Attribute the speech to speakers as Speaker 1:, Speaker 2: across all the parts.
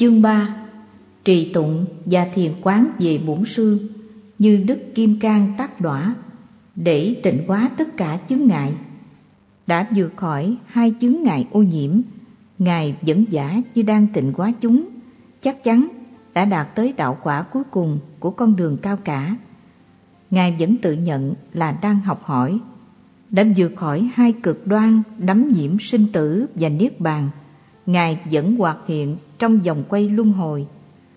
Speaker 1: Chương 3 Trì tụng và thiền quán về bổn sư, Như Đức Kim Cang tác đỏa Để tịnh hóa tất cả chứng ngại. Đã vượt khỏi hai chứng ngại ô nhiễm, Ngài vẫn giả như đang tịnh hóa chúng, Chắc chắn đã đạt tới đạo quả cuối cùng của con đường cao cả. Ngài vẫn tự nhận là đang học hỏi, Đã vượt khỏi hai cực đoan đắm nhiễm sinh tử và niết bàn Ngài vẫn hoạt hiện trong vòng quay luân hồi.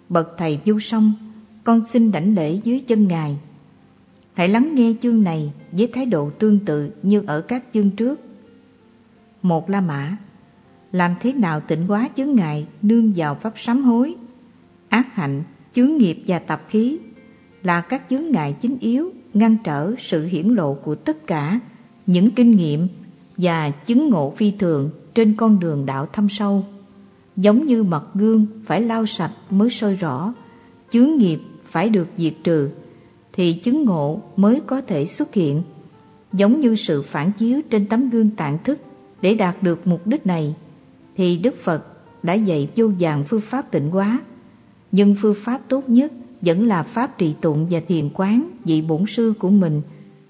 Speaker 1: Bậc thầy vô song Con xin đảnh lễ dưới chân Ngài. Hãy lắng nghe chương này với thái độ tương tự như ở các chương trước. Một La Mã Làm thế nào tịnh hóa chướng ngại nương vào pháp sám hối? Ác hạnh, chướng nghiệp và tập khí Là các chướng ngại chính yếu ngăn trở sự hiển lộ của tất cả những kinh nghiệm và chứng ngộ phi thường trên con đường đạo thâm sâu giống như mặt gương phải lau sạch mới soi rõ, chướng nghiệp phải được diệt trừ, thì chứng ngộ mới có thể xuất hiện. Giống như sự phản chiếu trên tấm gương tạng thức để đạt được mục đích này, thì Đức Phật đã dạy vô vàng phương pháp tịnh hóa. Nhưng phương pháp tốt nhất vẫn là pháp trì tụng và thiền quán vị bổn sư của mình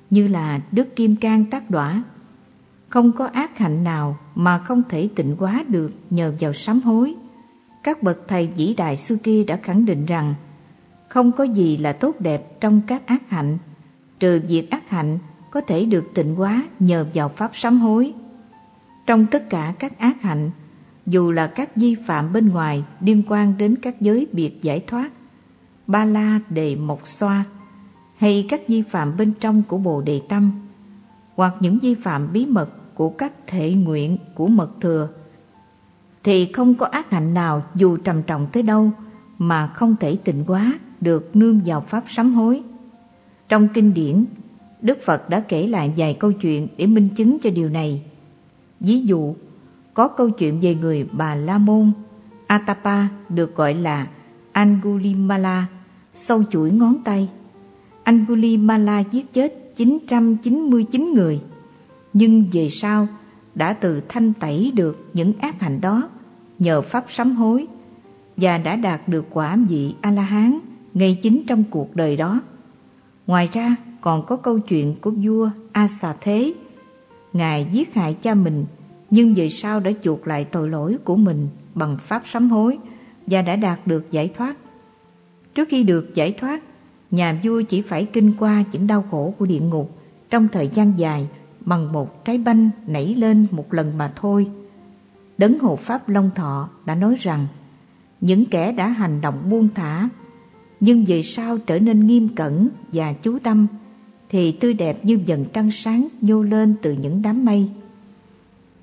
Speaker 1: như là Đức Kim Cang tác đỏa không có ác hạnh nào mà không thể tịnh hóa được nhờ vào sám hối. Các bậc thầy vĩ đại xưa kia đã khẳng định rằng không có gì là tốt đẹp trong các ác hạnh, trừ việc ác hạnh có thể được tịnh hóa nhờ vào pháp sám hối. Trong tất cả các ác hạnh, dù là các vi phạm bên ngoài liên quan đến các giới biệt giải thoát, ba la đề mộc xoa, hay các vi phạm bên trong của bồ đề tâm, hoặc những vi phạm bí mật của các thể nguyện của mật thừa thì không có ác hạnh nào dù trầm trọng tới đâu mà không thể tịnh hóa được nương vào pháp sám hối. Trong kinh điển, Đức Phật đã kể lại vài câu chuyện để minh chứng cho điều này. Ví dụ, có câu chuyện về người Bà La Môn, Atapa được gọi là Angulimala, sâu chuỗi ngón tay. Angulimala giết chết 999 người nhưng về sau, đã từ thanh tẩy được những ác hạnh đó nhờ pháp sám hối và đã đạt được quả vị a la hán ngay chính trong cuộc đời đó. Ngoài ra, còn có câu chuyện của vua a xà thế ngài giết hại cha mình, nhưng về sau đã chuộc lại tội lỗi của mình bằng pháp sám hối và đã đạt được giải thoát. Trước khi được giải thoát, nhà vua chỉ phải kinh qua những đau khổ của địa ngục trong thời gian dài bằng một trái banh nảy lên một lần mà thôi. Đấng hộ Pháp Long Thọ đã nói rằng những kẻ đã hành động buông thả nhưng về sau trở nên nghiêm cẩn và chú tâm thì tươi đẹp như dần trăng sáng nhô lên từ những đám mây.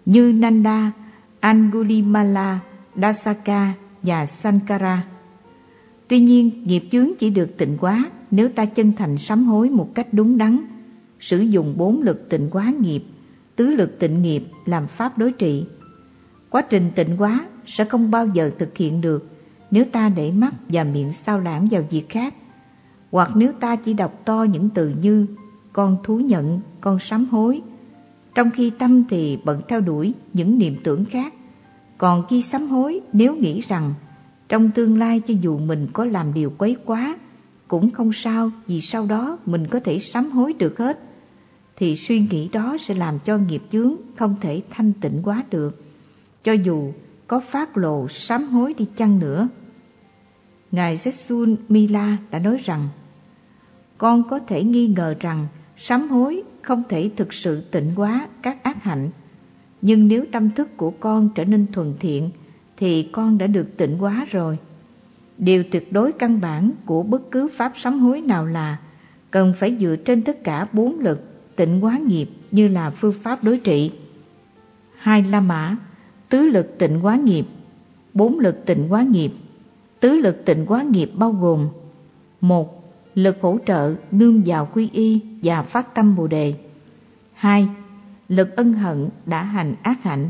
Speaker 1: Như Nanda, Angulimala, Dasaka và Sankara. Tuy nhiên, nghiệp chướng chỉ được tịnh hóa nếu ta chân thành sám hối một cách đúng đắn sử dụng bốn lực tịnh hóa nghiệp, tứ lực tịnh nghiệp làm pháp đối trị. Quá trình tịnh hóa sẽ không bao giờ thực hiện được nếu ta để mắt và miệng sao lãng vào việc khác, hoặc nếu ta chỉ đọc to những từ như con thú nhận, con sám hối, trong khi tâm thì bận theo đuổi những niềm tưởng khác. Còn khi sám hối nếu nghĩ rằng trong tương lai cho dù mình có làm điều quấy quá cũng không sao vì sau đó mình có thể sám hối được hết thì suy nghĩ đó sẽ làm cho nghiệp chướng không thể thanh tịnh quá được, cho dù có phát lộ sám hối đi chăng nữa. Ngài Sesun Mila đã nói rằng, con có thể nghi ngờ rằng sám hối không thể thực sự tịnh hóa các ác hạnh, nhưng nếu tâm thức của con trở nên thuần thiện thì con đã được tịnh hóa rồi. Điều tuyệt đối căn bản của bất cứ pháp sám hối nào là cần phải dựa trên tất cả bốn lực tịnh hóa nghiệp như là phương pháp đối trị. Hai La Mã, tứ lực tịnh hóa nghiệp, bốn lực tịnh hóa nghiệp. Tứ lực tịnh hóa nghiệp bao gồm một Lực hỗ trợ nương vào quy y và phát tâm Bồ đề. hai Lực ân hận đã hành ác hạnh.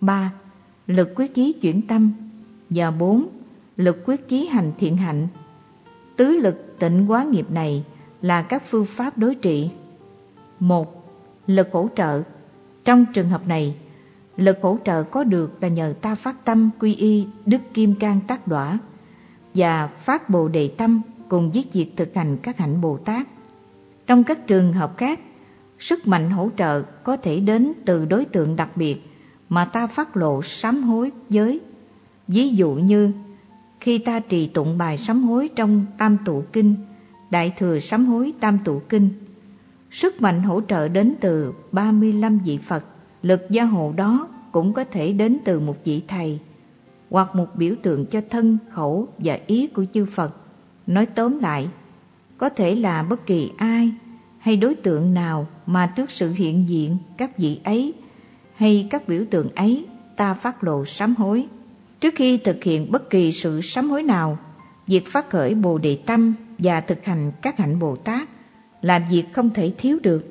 Speaker 1: ba Lực quyết chí chuyển tâm. Và bốn Lực quyết chí hành thiện hạnh. Tứ lực tịnh hóa nghiệp này là các phương pháp đối trị một Lực hỗ trợ Trong trường hợp này, Lực hỗ trợ có được là nhờ ta phát tâm quy y Đức Kim Cang Tác Đỏa và phát Bồ Đề Tâm cùng với việc thực hành các hạnh Bồ Tát. Trong các trường hợp khác, sức mạnh hỗ trợ có thể đến từ đối tượng đặc biệt mà ta phát lộ sám hối giới. Ví dụ như khi ta trì tụng bài sám hối trong Tam Tụ Kinh, Đại Thừa Sám Hối Tam Tụ Kinh, sức mạnh hỗ trợ đến từ 35 vị Phật, lực gia hộ đó cũng có thể đến từ một vị thầy hoặc một biểu tượng cho thân, khẩu và ý của chư Phật. Nói tóm lại, có thể là bất kỳ ai hay đối tượng nào mà trước sự hiện diện các vị ấy hay các biểu tượng ấy ta phát lộ sám hối. Trước khi thực hiện bất kỳ sự sám hối nào, việc phát khởi Bồ Đề Tâm và thực hành các hạnh Bồ Tát là việc không thể thiếu được.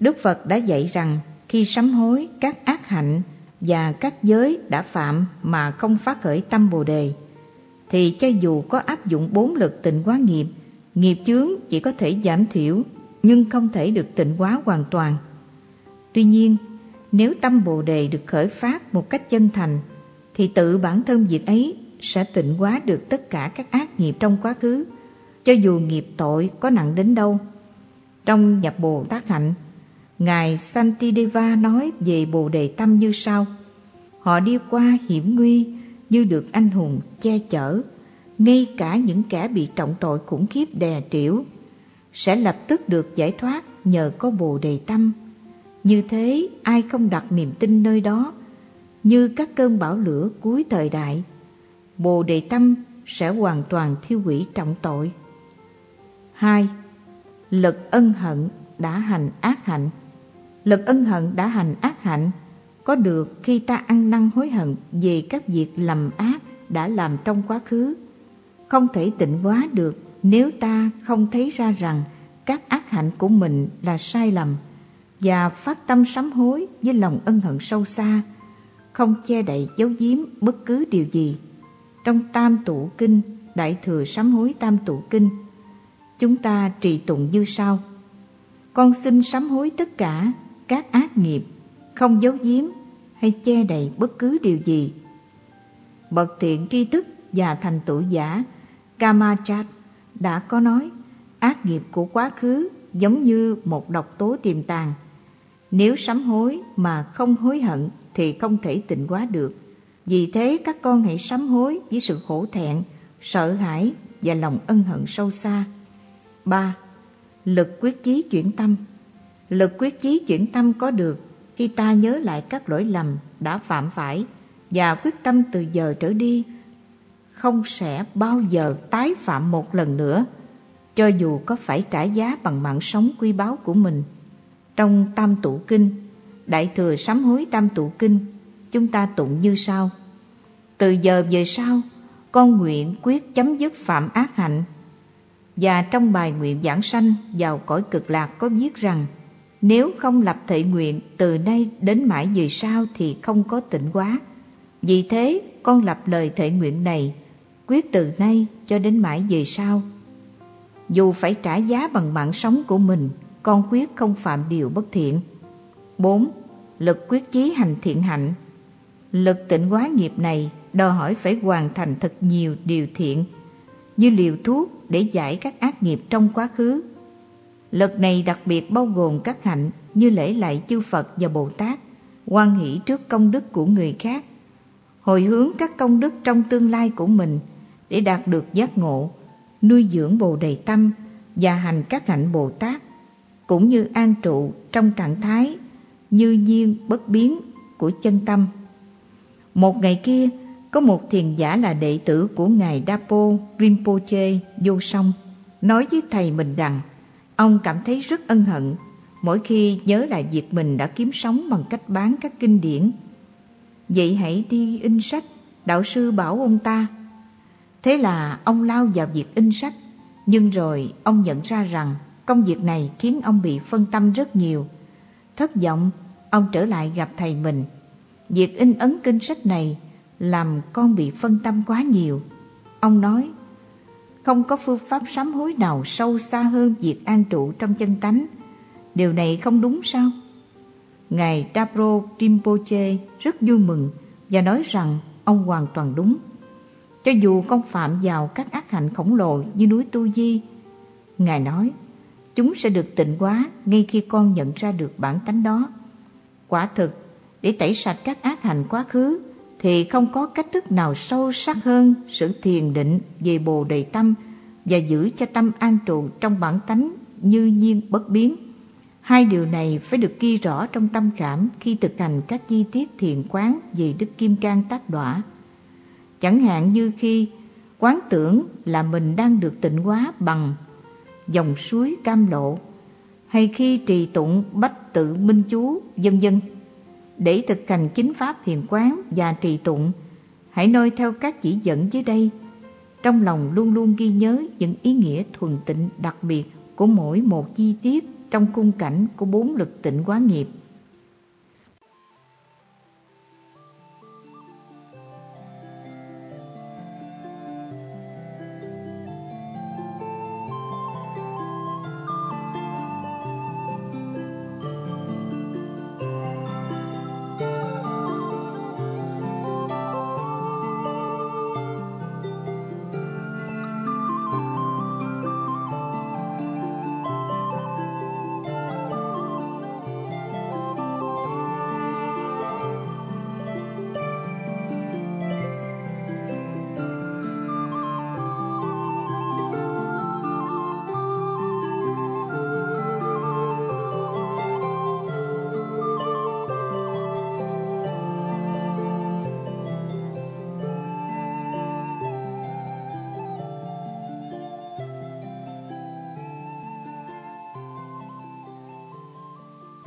Speaker 1: Đức Phật đã dạy rằng khi sám hối các ác hạnh và các giới đã phạm mà không phát khởi tâm Bồ Đề, thì cho dù có áp dụng bốn lực tịnh hóa nghiệp, nghiệp chướng chỉ có thể giảm thiểu nhưng không thể được tịnh hóa hoàn toàn. Tuy nhiên, nếu tâm Bồ Đề được khởi phát một cách chân thành, thì tự bản thân việc ấy sẽ tịnh hóa được tất cả các ác nghiệp trong quá khứ, cho dù nghiệp tội có nặng đến đâu. Trong nhập Bồ Tát Hạnh, Ngài Santideva nói về Bồ Đề Tâm như sau. Họ đi qua hiểm nguy như được anh hùng che chở, ngay cả những kẻ bị trọng tội khủng khiếp đè trĩu sẽ lập tức được giải thoát nhờ có Bồ Đề Tâm. Như thế ai không đặt niềm tin nơi đó, như các cơn bão lửa cuối thời đại, Bồ Đề Tâm sẽ hoàn toàn thiêu hủy trọng tội. 2. Lực ân hận đã hành ác hạnh Lực ân hận đã hành ác hạnh có được khi ta ăn năn hối hận về các việc lầm ác đã làm trong quá khứ. Không thể tịnh hóa được nếu ta không thấy ra rằng các ác hạnh của mình là sai lầm và phát tâm sám hối với lòng ân hận sâu xa, không che đậy giấu giếm bất cứ điều gì. Trong Tam Tụ Kinh, Đại Thừa Sám Hối Tam Tụ Kinh, chúng ta trì tụng như sau. Con xin sám hối tất cả các ác nghiệp, không giấu giếm hay che đậy bất cứ điều gì. Bậc thiện tri thức và thành tựu giả Kamachat đã có nói ác nghiệp của quá khứ giống như một độc tố tiềm tàng. Nếu sám hối mà không hối hận thì không thể tịnh hóa được. Vì thế các con hãy sám hối với sự khổ thẹn, sợ hãi và lòng ân hận sâu xa. 3. Lực quyết chí chuyển tâm Lực quyết chí chuyển tâm có được khi ta nhớ lại các lỗi lầm đã phạm phải và quyết tâm từ giờ trở đi không sẽ bao giờ tái phạm một lần nữa cho dù có phải trả giá bằng mạng sống quy báu của mình. Trong Tam Tụ Kinh, Đại Thừa Sám Hối Tam Tụ Kinh, chúng ta tụng như sau. Từ giờ về sau, con nguyện quyết chấm dứt phạm ác hạnh. Và trong bài nguyện giảng sanh vào cõi cực lạc có viết rằng nếu không lập thệ nguyện từ nay đến mãi về sau thì không có tịnh quá Vì thế con lập lời thệ nguyện này quyết từ nay cho đến mãi về sau dù phải trả giá bằng mạng sống của mình, con quyết không phạm điều bất thiện. 4. Lực quyết chí hành thiện hạnh Lực tịnh hóa nghiệp này đòi hỏi phải hoàn thành thật nhiều điều thiện, như liều thuốc để giải các ác nghiệp trong quá khứ. Lực này đặc biệt bao gồm các hạnh như lễ lại chư Phật và Bồ Tát, quan hỷ trước công đức của người khác, hồi hướng các công đức trong tương lai của mình để đạt được giác ngộ nuôi dưỡng bồ đề tâm và hành các hạnh Bồ Tát, cũng như an trụ trong trạng thái như nhiên bất biến của chân tâm. Một ngày kia, có một thiền giả là đệ tử của Ngài Dapo Rinpoche vô song, nói với thầy mình rằng ông cảm thấy rất ân hận mỗi khi nhớ lại việc mình đã kiếm sống bằng cách bán các kinh điển. Vậy hãy đi in sách, đạo sư bảo ông ta Thế là ông lao vào việc in sách, nhưng rồi ông nhận ra rằng công việc này khiến ông bị phân tâm rất nhiều. Thất vọng, ông trở lại gặp thầy mình. Việc in ấn kinh sách này làm con bị phân tâm quá nhiều. Ông nói, không có phương pháp sám hối nào sâu xa hơn việc an trụ trong chân tánh. Điều này không đúng sao? Ngài Dabro Rinpoche rất vui mừng và nói rằng ông hoàn toàn đúng. Cho dù con phạm vào các ác hạnh khổng lồ như núi Tu Di, Ngài nói, chúng sẽ được tịnh hóa ngay khi con nhận ra được bản tánh đó. Quả thực, để tẩy sạch các ác hành quá khứ thì không có cách thức nào sâu sắc hơn sự thiền định về bồ đề tâm và giữ cho tâm an trụ trong bản tánh như nhiên bất biến. Hai điều này phải được ghi rõ trong tâm khảm khi thực hành các chi tiết thiền quán về Đức Kim Cang Tác Đọa. Chẳng hạn như khi quán tưởng là mình đang được tịnh hóa bằng dòng suối cam lộ, hay khi trì tụng bách tự minh chú, vân vân để thực hành chính pháp thiền quán và trì tụng. Hãy noi theo các chỉ dẫn dưới đây. Trong lòng luôn luôn ghi nhớ những ý nghĩa thuần tịnh đặc biệt của mỗi một chi tiết trong khung cảnh của bốn lực tịnh quá nghiệp.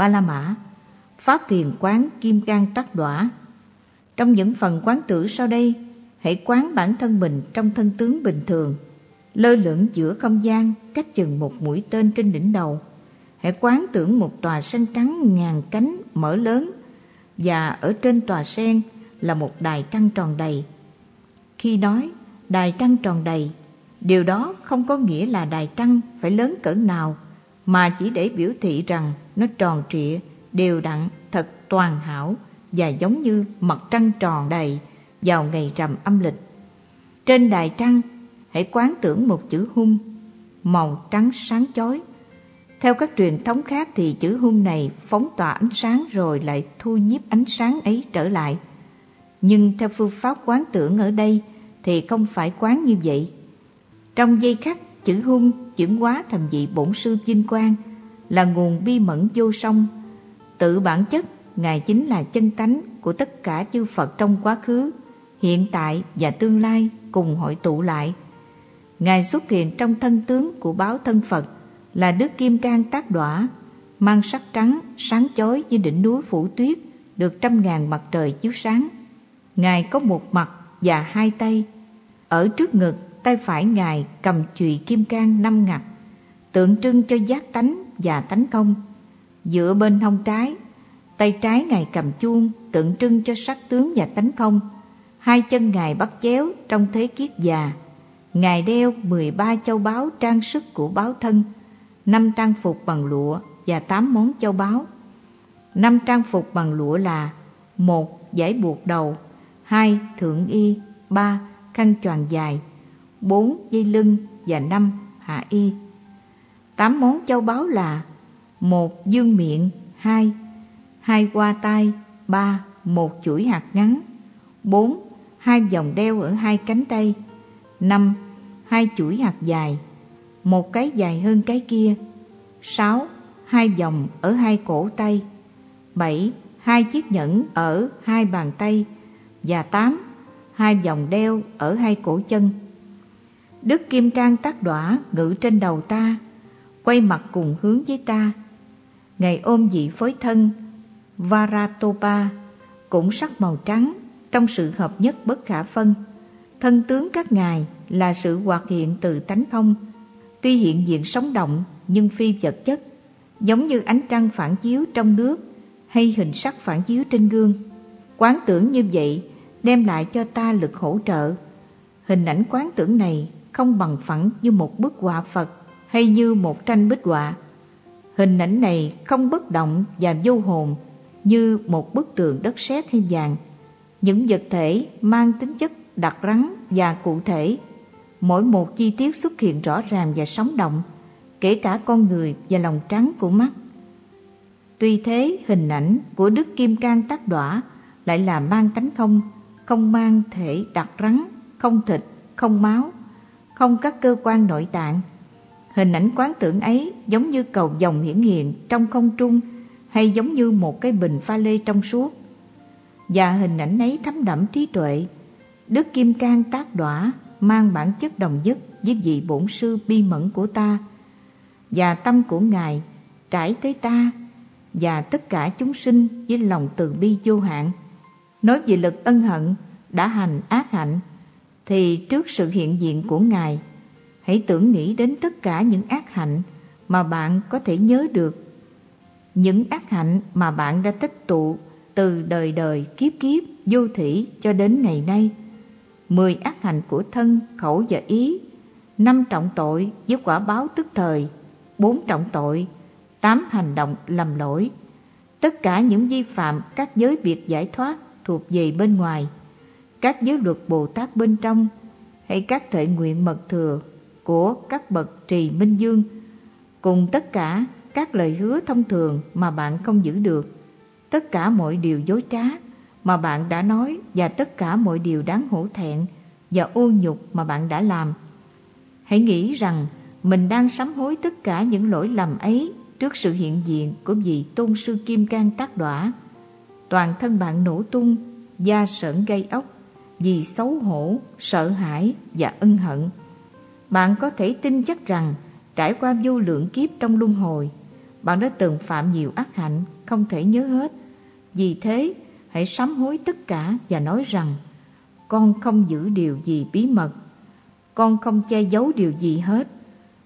Speaker 1: Ba La Mã, Pháp thiền quán kim cang tắc đỏa Trong những phần quán tử sau đây, Hãy quán bản thân mình trong thân tướng bình thường, Lơ lửng giữa không gian cách chừng một mũi tên trên đỉnh đầu. Hãy quán tưởng một tòa sen trắng ngàn cánh mở lớn Và ở trên tòa sen là một đài trăng tròn đầy. Khi nói đài trăng tròn đầy, Điều đó không có nghĩa là đài trăng phải lớn cỡ nào, Mà chỉ để biểu thị rằng nó tròn trịa, đều đặn, thật toàn hảo và giống như mặt trăng tròn đầy vào ngày rằm âm lịch. Trên đài trăng, hãy quán tưởng một chữ hung, màu trắng sáng chói. Theo các truyền thống khác thì chữ hung này phóng tỏa ánh sáng rồi lại thu nhiếp ánh sáng ấy trở lại. Nhưng theo phương pháp quán tưởng ở đây thì không phải quán như vậy. Trong dây khắc, chữ hung chuyển hóa thành vị bổn sư vinh quang – là nguồn bi mẫn vô song. Tự bản chất, Ngài chính là chân tánh của tất cả chư Phật trong quá khứ, hiện tại và tương lai cùng hội tụ lại. Ngài xuất hiện trong thân tướng của báo thân Phật là Đức Kim Cang tác đỏa, mang sắc trắng, sáng chói như đỉnh núi phủ tuyết, được trăm ngàn mặt trời chiếu sáng. Ngài có một mặt và hai tay. Ở trước ngực, tay phải Ngài cầm chùy kim cang năm ngặt, tượng trưng cho giác tánh và tánh công. Dựa bên hông trái, tay trái Ngài cầm chuông tượng trưng cho sắc tướng và tánh công. Hai chân Ngài bắt chéo trong thế kiết già. Ngài đeo 13 châu báu trang sức của báo thân, năm trang phục bằng lụa và tám món châu báu. Năm trang phục bằng lụa là một Giải buộc đầu hai Thượng y ba Khăn choàng dài bốn Dây lưng và năm Hạ y Tám món châu báu là một dương miệng, hai hai qua tay ba một chuỗi hạt ngắn, bốn hai vòng đeo ở hai cánh tay, năm hai chuỗi hạt dài, một cái dài hơn cái kia, sáu hai vòng ở hai cổ tay, bảy hai chiếc nhẫn ở hai bàn tay và tám hai vòng đeo ở hai cổ chân. Đức Kim Cang tác đỏa ngự trên đầu ta quay mặt cùng hướng với ta. Ngài ôm dị phối thân Varatopa cũng sắc màu trắng trong sự hợp nhất bất khả phân. Thân tướng các ngài là sự hoạt hiện từ tánh không, tuy hiện diện sống động nhưng phi vật chất, giống như ánh trăng phản chiếu trong nước hay hình sắc phản chiếu trên gương. Quán tưởng như vậy đem lại cho ta lực hỗ trợ. Hình ảnh quán tưởng này không bằng phẳng như một bức họa Phật hay như một tranh bích họa. Hình ảnh này không bất động và vô hồn, như một bức tượng đất sét hay vàng. Những vật thể mang tính chất đặc rắn và cụ thể, mỗi một chi tiết xuất hiện rõ ràng và sống động, kể cả con người và lòng trắng của mắt. Tuy thế, hình ảnh của Đức Kim Cang Tác Đỏa lại là mang tánh không, không mang thể đặc rắn, không thịt, không máu, không các cơ quan nội tạng. Hình ảnh quán tưởng ấy giống như cầu dòng hiển hiện trong không trung hay giống như một cái bình pha lê trong suốt. Và hình ảnh ấy thấm đẫm trí tuệ. Đức Kim Cang tác đỏa mang bản chất đồng nhất với vị bổn sư bi mẫn của ta và tâm của Ngài trải tới ta và tất cả chúng sinh với lòng từ bi vô hạn. Nói về lực ân hận đã hành ác hạnh, thì trước sự hiện diện của Ngài hãy tưởng nghĩ đến tất cả những ác hạnh mà bạn có thể nhớ được. Những ác hạnh mà bạn đã tích tụ từ đời đời kiếp kiếp vô thủy cho đến ngày nay. Mười ác hạnh của thân, khẩu và ý, năm trọng tội với quả báo tức thời, bốn trọng tội, tám hành động lầm lỗi. Tất cả những vi phạm các giới biệt giải thoát thuộc về bên ngoài, các giới luật Bồ Tát bên trong hay các thệ nguyện mật thừa của các bậc trì minh dương cùng tất cả các lời hứa thông thường mà bạn không giữ được, tất cả mọi điều dối trá mà bạn đã nói và tất cả mọi điều đáng hổ thẹn và ô nhục mà bạn đã làm. Hãy nghĩ rằng mình đang sám hối tất cả những lỗi lầm ấy trước sự hiện diện của vị tôn sư Kim Cang tác đỏa. Toàn thân bạn nổ tung, da sởn gây ốc vì xấu hổ, sợ hãi và ân hận. Bạn có thể tin chắc rằng trải qua vô lượng kiếp trong luân hồi, bạn đã từng phạm nhiều ác hạnh Không thể nhớ hết. Vì thế hãy sám hối tất cả Và nói rằng Con không giữ điều gì bí mật Con không che giấu điều gì hết.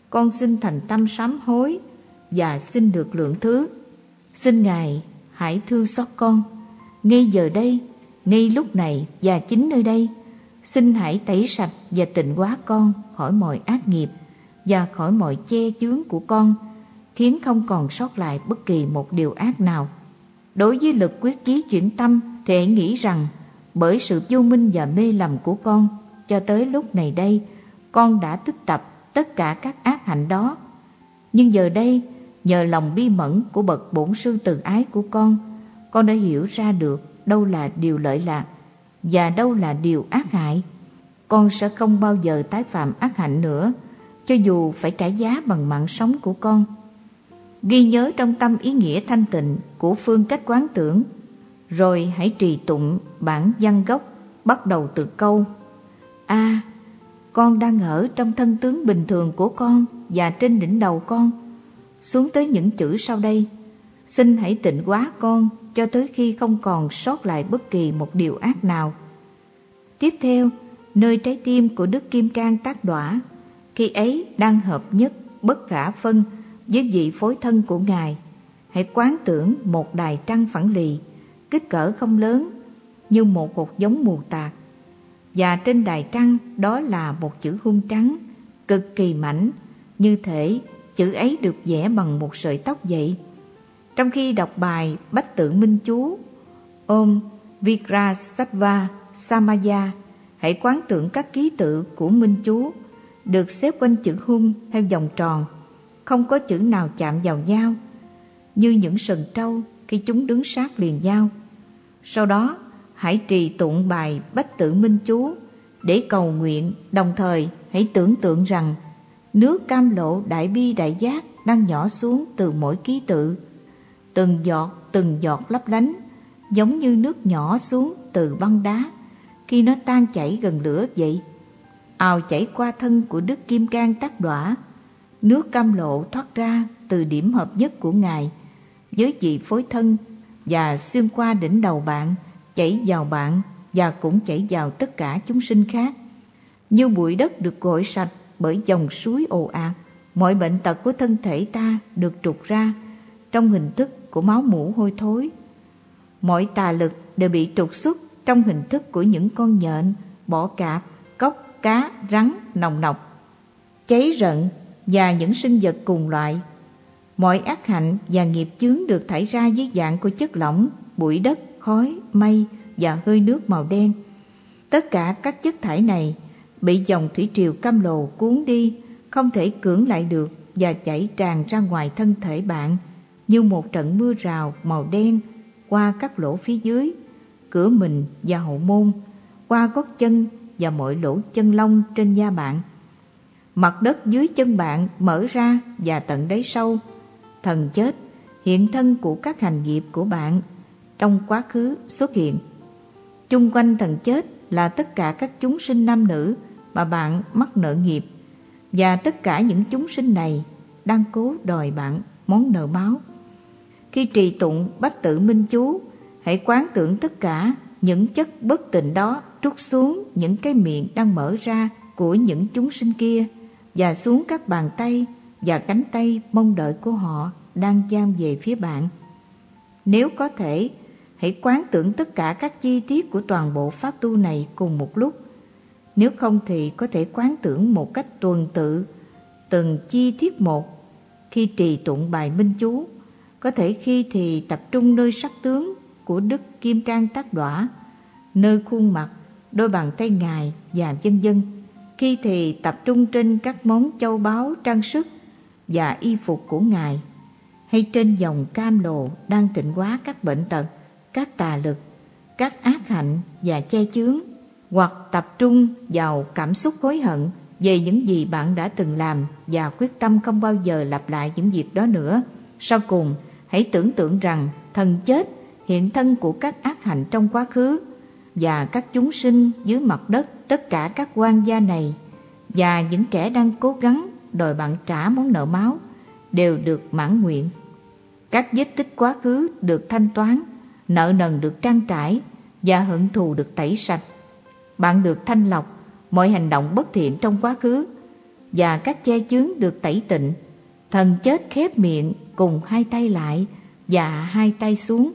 Speaker 1: Con xin thành tâm sám hối Và xin được lượng thứ. Xin Ngài hãy thương xót con Ngay giờ đây Ngay lúc này và chính nơi đây. Xin hãy tẩy sạch và tịnh hóa con khỏi mọi ác nghiệp và khỏi mọi che chướng của con, khiến không còn sót lại bất kỳ một điều ác nào. Đối với lực quyết chí chuyển tâm thì hãy nghĩ rằng, bởi sự vô minh và mê lầm của con, cho tới lúc này đây, con đã tích tập tất cả các ác hạnh đó. Nhưng giờ đây, nhờ lòng bi mẫn của bậc bổn sư từ ái của con con đã hiểu ra được đâu là điều lợi lạc và đâu là điều ác hại. Con sẽ không bao giờ tái phạm ác hạnh nữa cho dù phải trả giá bằng mạng sống của con ghi nhớ trong tâm ý nghĩa thanh tịnh của phương cách quán tưởng, rồi hãy trì tụng bản văn gốc bắt đầu từ câu A. con đang ở trong thân tướng bình thường của con và trên đỉnh đầu con, xuống tới những chữ sau đây. Xin hãy tịnh hóa con cho tới khi không còn sót lại bất kỳ một điều ác nào. Tiếp theo, nơi trái tim của Đức Kim Cang tác đỏa, khi ấy đang hợp nhất, bất khả phân, với vị phối thân của Ngài. Hãy quán tưởng một đài trăng phẳng lì, kích cỡ không lớn, như một hột giống mù tạt. Và trên đài trăng đó là một chữ hung trắng, cực kỳ mảnh, như thể chữ ấy được vẽ bằng một sợi tóc vậy. Trong khi đọc bài Bách Tự Minh Chú, Om Vikrasattva Samaya, hãy quán tưởng các ký tự của Minh Chú được xếp quanh chữ hung theo vòng tròn không có chữ nào chạm vào nhau, như những sừng trâu khi chúng đứng sát liền nhau. Sau đó, hãy trì tụng bài Bách tự Minh Chú để cầu nguyện, đồng thời hãy tưởng tượng rằng nước cam lộ đại bi đại giác đang nhỏ xuống từ mỗi ký tự. Từng giọt, từng giọt lấp lánh, giống như nước nhỏ xuống từ băng đá khi nó tan chảy gần lửa vậy. Ào chảy qua thân của Đức Kim Cang tác đỏa Nước cam lộ thoát ra từ điểm hợp nhất của Ngài với vị phối thân và xuyên qua đỉnh đầu bạn, chảy vào bạn và cũng chảy vào tất cả chúng sinh khác. Như bụi đất được gội sạch bởi dòng suối ồ ạt, mọi bệnh tật của thân thể ta được trục ra trong hình thức của máu mũ hôi thối. Mọi tà lực đều bị trục xuất trong hình thức của những con nhện, bọ cạp, cốc, cá, rắn, nồng nọc. Cháy rận và những sinh vật cùng loại. Mọi ác hạnh và nghiệp chướng được thải ra dưới dạng của chất lỏng bụi đất, khói, mây và hơi nước màu đen. Tất cả các chất thải này bị dòng thủy triều cam lồ cuốn đi, không thể cưỡng lại được và chảy tràn ra ngoài thân thể bạn như một trận mưa rào màu đen qua các lỗ phía dưới, cửa mình và hậu môn, qua gót chân và mọi lỗ chân lông trên da bạn. Mặt đất dưới chân bạn mở ra và tận đáy sâu. Thần chết, hiện thân của các hành nghiệp của bạn trong quá khứ xuất hiện. Chung quanh thần chết là tất cả các chúng sinh nam nữ mà bạn mắc nợ nghiệp và tất cả những chúng sinh này đang cố đòi bạn món nợ máu. Khi trì tụng bách tự minh chú, hãy quán tưởng tất cả những chất bất tịnh đó trút xuống những cái miệng đang mở ra của những chúng sinh kia và xuống các bàn tay và cánh tay mong đợi của họ đang giam về phía bạn. Nếu có thể, hãy quán tưởng tất cả các chi tiết của toàn bộ pháp tu này cùng một lúc. Nếu không thì có thể quán tưởng một cách tuần tự, từng chi tiết một. Khi trì tụng bài minh chú, có thể khi thì tập trung nơi sắc tướng của Đức Kim Cang Tác Đỏa, nơi khuôn mặt, đôi bàn tay ngài và dân dân. Khi thì tập trung trên các món châu báu trang sức và y phục của ngài, hay trên dòng cam lồ đang tịnh hóa các bệnh tật, các tà lực, các ác hạnh và che chướng, hoặc tập trung vào cảm xúc hối hận về những gì bạn đã từng làm và quyết tâm không bao giờ lặp lại những việc đó nữa. Sau cùng, hãy tưởng tượng rằng thần chết hiện thân của các ác hạnh trong quá khứ và các chúng sinh dưới mặt đất tất cả các quan gia này và những kẻ đang cố gắng đòi bạn trả món nợ máu đều được mãn nguyện. Các vết tích quá khứ được thanh toán, nợ nần được trang trải và hận thù được tẩy sạch. Bạn được thanh lọc mọi hành động bất thiện trong quá khứ và các che chướng được tẩy tịnh. Thần chết khép miệng cùng hai tay lại và hai tay xuống,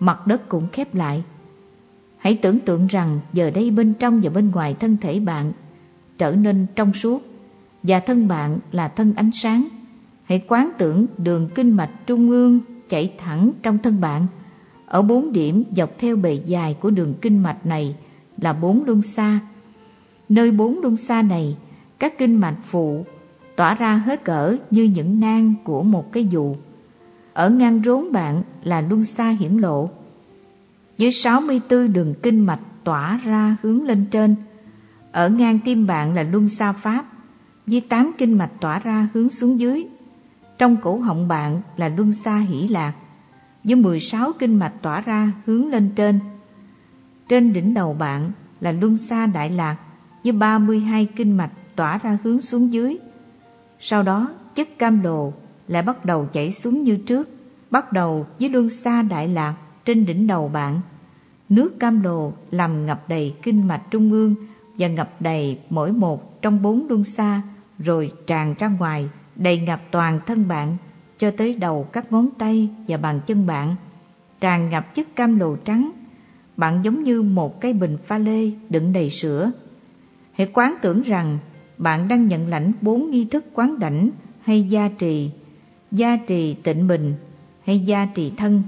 Speaker 1: mặt đất cũng khép lại. Hãy tưởng tượng rằng giờ đây bên trong và bên ngoài thân thể bạn trở nên trong suốt và thân bạn là thân ánh sáng. Hãy quán tưởng đường kinh mạch trung ương chạy thẳng trong thân bạn. Ở bốn điểm dọc theo bề dài của đường kinh mạch này là bốn luân xa. Nơi bốn luân xa này, các kinh mạch phụ tỏa ra hết cỡ như những nang của một cái dù. Ở ngang rốn bạn là luân xa hiển lộ. Dưới 64 đường kinh mạch tỏa ra hướng lên trên. Ở ngang tim bạn là luân xa pháp, dưới 8 kinh mạch tỏa ra hướng xuống dưới. Trong cổ họng bạn là luân xa hỷ lạc, Dưới 16 kinh mạch tỏa ra hướng lên trên. Trên đỉnh đầu bạn là luân xa đại lạc, với 32 kinh mạch tỏa ra hướng xuống dưới. Sau đó, chất cam lồ lại bắt đầu chảy xuống như trước, bắt đầu với luân xa đại lạc trên đỉnh đầu bạn. Nước cam lồ làm ngập đầy kinh mạch trung ương và ngập đầy mỗi một trong bốn luân xa rồi tràn ra ngoài, đầy ngập toàn thân bạn cho tới đầu các ngón tay và bàn chân bạn. Tràn ngập chất cam lồ trắng, bạn giống như một cái bình pha lê đựng đầy sữa. Hãy quán tưởng rằng bạn đang nhận lãnh bốn nghi thức quán đảnh hay gia trì, gia trì tịnh bình hay gia trì thân,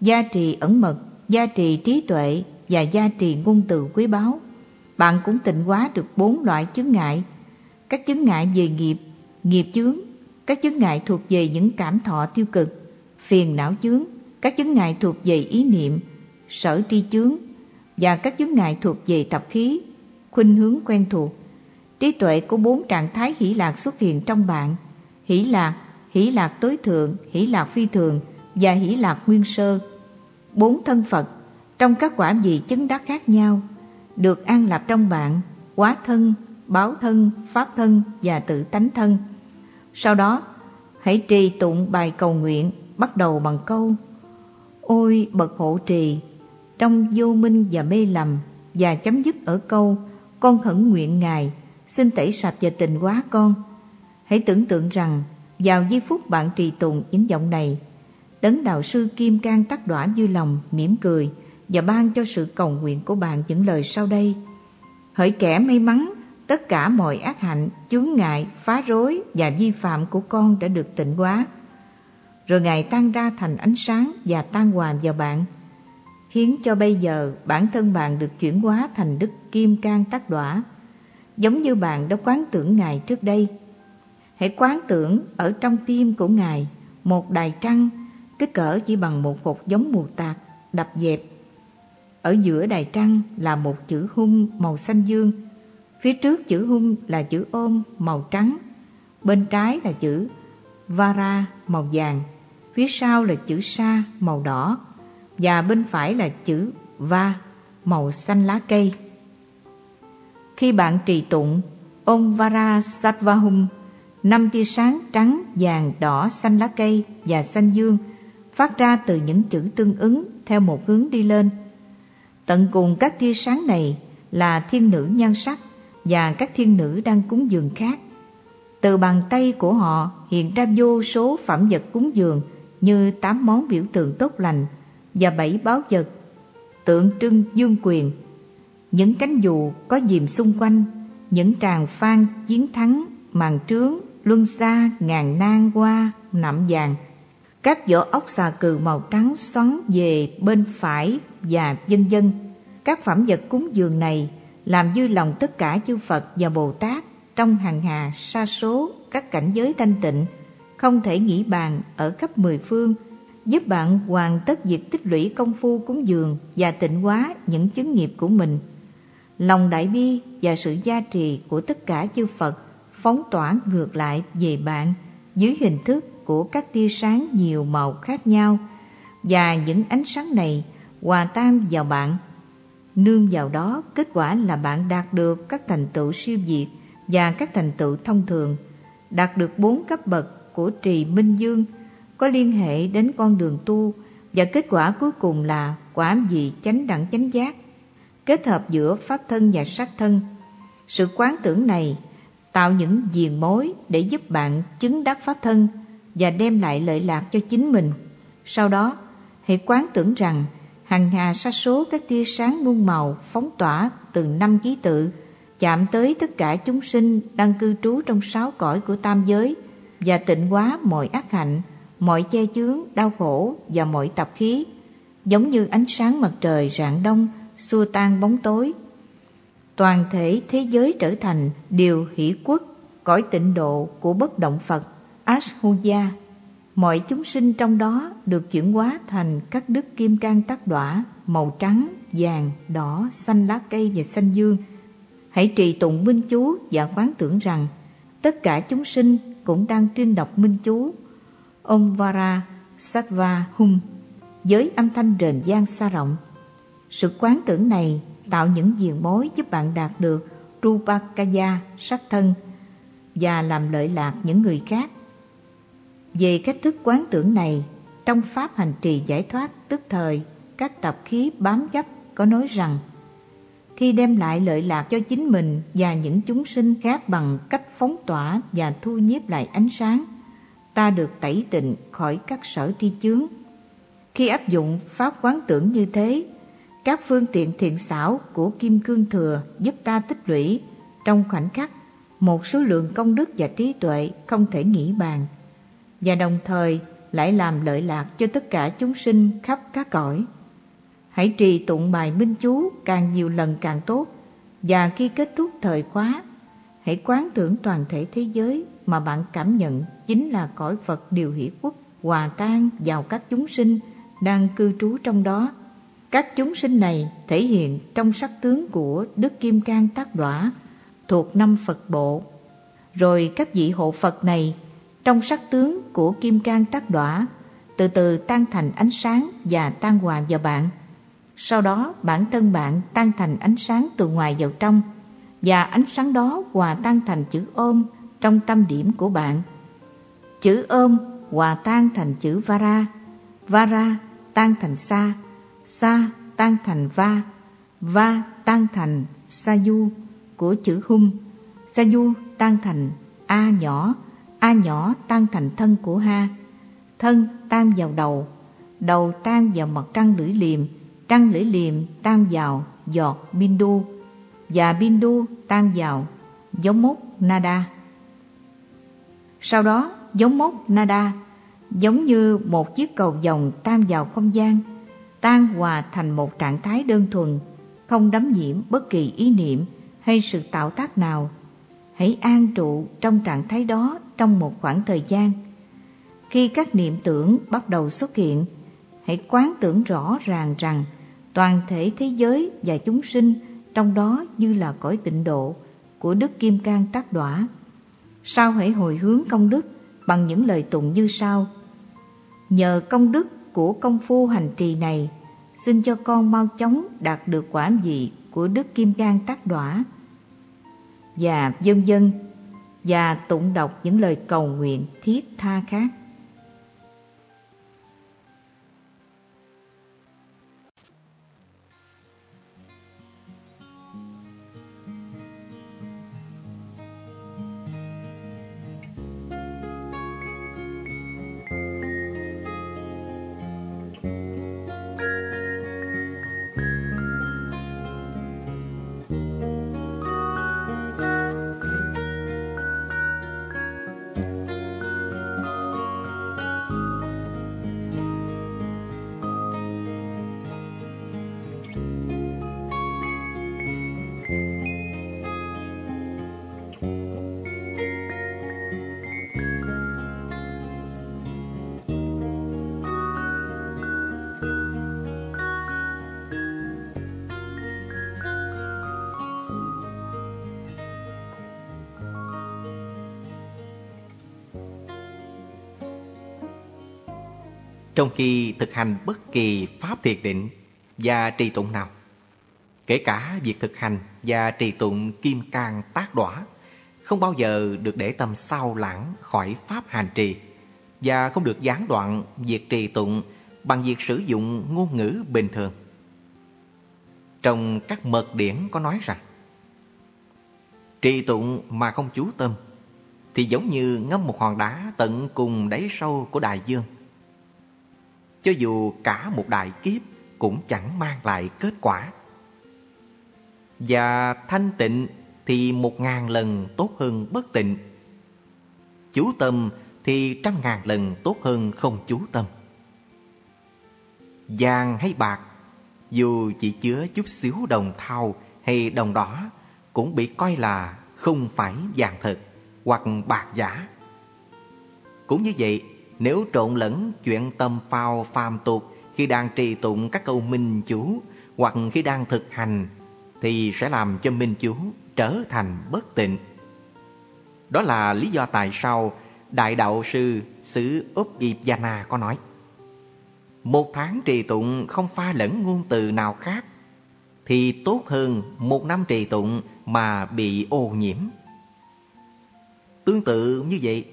Speaker 1: gia trì ẩn mật, gia trì trí tuệ và gia trì ngôn từ quý báu. Bạn cũng tịnh hóa được bốn loại chứng ngại, các chứng ngại về nghiệp, nghiệp chướng, các chứng ngại thuộc về những cảm thọ tiêu cực, phiền não chướng, các chứng ngại thuộc về ý niệm, sở tri chướng và các chứng ngại thuộc về tập khí, khuynh hướng quen thuộc trí tuệ của bốn trạng thái hỷ lạc xuất hiện trong bạn. Hỷ lạc hỷ lạc tối thượng, hỷ lạc phi thường và hỷ lạc nguyên sơ. Bốn thân phật, trong các quả vị chứng đắc khác nhau, được an lập trong bạn quá thân, báo thân, pháp thân và tự tánh thân. Sau đó, hãy trì tụng bài cầu nguyện, bắt đầu bằng câu, ôi bậc hộ trì, trong vô minh và mê lầm và chấm dứt ở câu, con khẩn nguyện ngài xin tẩy sạch và tình quá con. Hãy tưởng tượng rằng vào giây phút bạn trì tụng những giọng này, đấng đạo sư Kim Cang tắc đỏa như lòng, mỉm cười và ban cho sự cầu nguyện của bạn những lời sau đây. Hỡi kẻ may mắn, tất cả mọi ác hạnh, chướng ngại, phá rối và vi phạm của con đã được tịnh hóa. Rồi Ngài tan ra thành ánh sáng và tan hòa vào bạn. khiến cho bây giờ bản thân bạn được chuyển hóa thành đức kim cang tác đỏa, giống như bạn đã quán tưởng Ngài trước đây. Hãy quán tưởng ở trong tim của Ngài một đài trăng kích cỡ chỉ bằng một hột giống mù tạt đập dẹp. Ở giữa đài trăng là một chữ hung màu xanh dương, phía trước chữ hung là chữ ôm màu trắng, bên trái là chữ Vara màu vàng, phía sau là chữ Sa màu đỏ và bên phải là chữ Va màu xanh lá cây. Khi bạn trì tụng Om Vara Sattvahum, năm tia sáng trắng, vàng, đỏ, xanh lá cây và xanh dương phát ra từ những chữ tương ứng theo một hướng đi lên. Tận cùng các tia sáng này là thiên nữ nhan sắc và các thiên nữ đang cúng dường khác. Từ bàn tay của họ hiện ra vô số phẩm vật cúng dường như tám món biểu tượng tốt lành và bảy báo vật tượng trưng dương quyền. Những cánh dù có dìm xung quanh, những tràng phan chiến thắng, màn trướng, luân xa, ngàn nan qua nạm vàng. Các vỏ ốc xà cừ màu trắng xoắn về bên phải và dân dân. Các phẩm vật cúng dường này làm dư lòng tất cả chư Phật và Bồ Tát trong hàng hà sa số các cảnh giới thanh tịnh không thể nghĩ bàn ở khắp mười phương giúp bạn hoàn tất việc tích lũy công phu cúng dường và tịnh hóa những chứng nghiệp của mình. Lòng đại bi và sự gia trì của tất cả chư Phật phóng tỏa ngược lại về bạn dưới hình thức của các tia sáng nhiều màu khác nhau. Và những ánh sáng này hòa tan vào bạn. Nương vào đó kết quả là bạn đạt được các thành tựu siêu việt và các thành tựu thông thường, đạt được bốn cấp bậc của trì minh dương – có liên hệ đến con đường tu. Và kết quả cuối cùng là quả vị chánh đẳng chánh giác, kết hợp giữa pháp thân và sắc thân. Sự quán tưởng này tạo những diền mối để giúp bạn chứng đắc pháp thân và đem lại lợi lạc cho chính mình. Sau đó, hãy quán tưởng rằng hằng hà sa số các tia sáng muôn màu phóng tỏa từ năm ký tự chạm tới tất cả chúng sinh đang cư trú trong sáu cõi của tam giới và tịnh hóa mọi ác hạnh mọi che chướng, đau khổ và mọi tập khí, giống như ánh sáng mặt trời rạng đông xua tan bóng tối. Toàn thể thế giới trở thành điều hỷ quốc, cõi tịnh độ của bất động Phật, Ashhuya. Mọi chúng sinh trong đó được chuyển hóa thành các đức kim cang tác đỏa màu trắng, vàng, đỏ, xanh lá cây và xanh dương. Hãy trì tụng minh chú và quán tưởng rằng tất cả chúng sinh cũng đang tuyên đọc minh chú Ông Vara Sattva Hum với âm thanh rền vang xa rộng. Sự quán tưởng này tạo những diện mối giúp bạn đạt được Rupakaya sắc thân và làm lợi lạc những người khác. Về cách thức quán tưởng này, trong Pháp hành trì giải thoát tức thời, các tập khí bám chấp có nói rằng khi đem lại lợi lạc cho chính mình và những chúng sinh khác bằng cách phóng tỏa và thu nhiếp lại ánh sáng, ta được tẩy tịnh khỏi các sở tri chướng. Khi áp dụng pháp quán tưởng như thế, các phương tiện thiện xảo của Kim Cương Thừa giúp ta tích lũy trong khoảnh khắc một số lượng công đức và trí tuệ không thể nghĩ bàn, và đồng thời lại làm lợi lạc cho tất cả chúng sinh khắp các cõi. Hãy trì tụng bài minh chú càng nhiều lần càng tốt, và khi kết thúc thời khóa, hãy quán tưởng toàn thể thế giới mà bạn cảm nhận chính là cõi Phật điều hỷ quốc hòa tan vào các chúng sinh đang cư trú trong đó. Các chúng sinh này thể hiện trong sắc tướng của Đức Kim Cang Tác Đỏa thuộc năm Phật bộ. Rồi các vị hộ Phật này trong sắc tướng của Kim Cang Tác Đỏa từ từ tan thành ánh sáng và tan hòa vào bạn. Sau đó bản thân bạn tan thành ánh sáng từ ngoài vào trong và ánh sáng đó hòa tan thành chữ ôm trong tâm điểm của bạn. Chữ ôm hòa tan thành chữ vara, vara tan thành sa, sa tan thành va, va tan thành sa du của chữ hung, sa du tan thành a nhỏ, a nhỏ tan thành thân của ha, thân tan vào đầu, đầu tan vào mặt trăng lưỡi liềm, trăng lưỡi liềm tan vào giọt bindu. Và bindu tan vào giống mốt nada. Sau đó, giống mốt nada, giống như một chiếc cầu vòng tan vào không gian, tan hòa thành một trạng thái đơn thuần, không đắm nhiễm bất kỳ ý niệm hay sự tạo tác nào. Hãy an trụ trong trạng thái đó trong một khoảng thời gian. Khi các niệm tưởng bắt đầu xuất hiện, hãy quán tưởng rõ ràng rằng toàn thể thế giới và chúng sinh trong đó như là cõi tịnh độ của Đức Kim Cang Tác Đỏa. Sau hãy hồi hướng công đức bằng những lời tụng như sau. Nhờ công đức của công phu hành trì này, xin cho con mau chóng đạt được quả vị của Đức Kim Cang Tác Đỏa. Và dân dân, và tụng đọc những lời cầu nguyện thiết tha khác.
Speaker 2: Trong khi thực hành bất kỳ pháp thiệt định và trì tụng nào. Kể cả việc thực hành và trì tụng kim cang tác đỏa, không bao giờ được để tâm sao lãng khỏi pháp hành trì và không được gián đoạn việc trì tụng bằng việc sử dụng ngôn ngữ bình thường. Trong các mật điển có nói rằng, Trì tụng mà không chú tâm Thì giống như ngâm một hòn đá tận cùng đáy sâu của đại dương cho dù cả một đại kiếp cũng chẳng mang lại kết quả. Và thanh tịnh thì một ngàn lần tốt hơn bất tịnh. Chú tâm thì trăm ngàn lần tốt hơn không chú tâm. Vàng hay bạc, dù chỉ chứa chút xíu đồng thau hay đồng đỏ, cũng bị coi là không phải vàng thật hoặc bạc giả. Cũng như vậy, nếu trộn lẫn chuyện tâm phao phàm tục khi đang trì tụng các câu minh chú hoặc khi đang thực hành, thì sẽ làm cho minh chú trở thành bất tịnh. Đó là lý do tại sao Đại đạo sư xứ Uppipjana có nói, Một tháng trì tụng không pha lẫn ngôn từ nào khác, Thì tốt hơn một năm trì tụng mà bị ô nhiễm Tương tự như vậy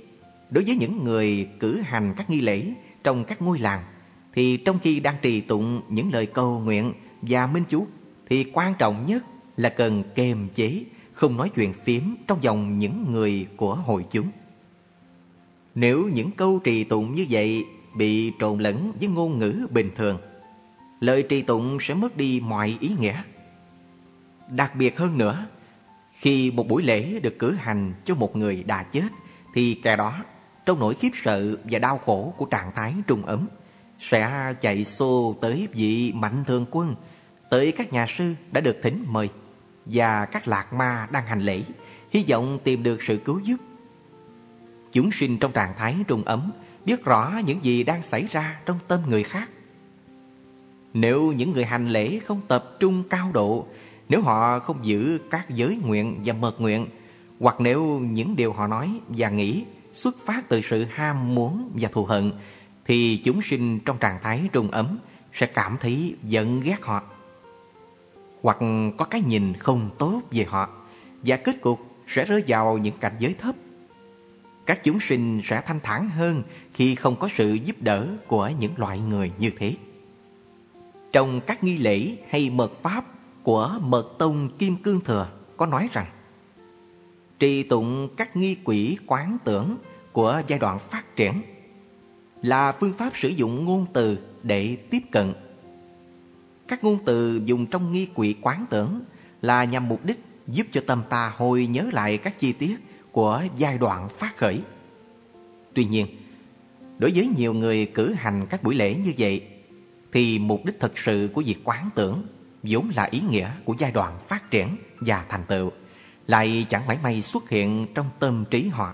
Speaker 2: Đối với những người cử hành các nghi lễ trong các ngôi làng thì trong khi đang trì tụng những lời cầu nguyện và minh chú thì quan trọng nhất là cần kềm chế, không nói chuyện phiếm trong vòng những người của hội chúng. Nếu những câu trì tụng như vậy bị trộn lẫn với ngôn ngữ bình thường, lời trì tụng sẽ mất đi mọi ý nghĩa. Đặc biệt hơn nữa, khi một buổi lễ được cử hành cho một người đã chết thì kẻ đó trong nỗi khiếp sợ và đau khổ của trạng thái trùng ấm. Sẽ chạy xô tới vị mạnh thường quân, tới các nhà sư đã được thỉnh mời và các lạc ma đang hành lễ, hy vọng tìm được sự cứu giúp. Chúng sinh trong trạng thái trùng ấm, biết rõ những gì đang xảy ra trong tâm người khác. Nếu những người hành lễ không tập trung cao độ, nếu họ không giữ các giới nguyện và mật nguyện, hoặc nếu những điều họ nói và nghĩ xuất phát từ sự ham muốn và thù hận, thì chúng sinh trong trạng thái trung ấm sẽ cảm thấy giận ghét họ hoặc có cái nhìn không tốt về họ, và kết cục sẽ rơi vào những cảnh giới thấp. Các chúng sinh sẽ thanh thản hơn khi không có sự giúp đỡ của những loại người như thế. Trong các nghi lễ hay mật pháp của mật tông Kim Cương Thừa có nói rằng trì tụng các nghi quỷ quán tưởng của giai đoạn phát triển là phương pháp sử dụng ngôn từ để tiếp cận. Các ngôn từ dùng trong nghi quỷ quán tưởng là nhằm mục đích giúp cho tâm ta hồi nhớ lại các chi tiết của giai đoạn phát khởi. Tuy nhiên, đối với nhiều người cử hành các buổi lễ như vậy, thì mục đích thực sự của việc quán tưởng vốn là ý nghĩa của giai đoạn phát triển và thành tựu lại chẳng mãi may xuất hiện trong tâm trí họ.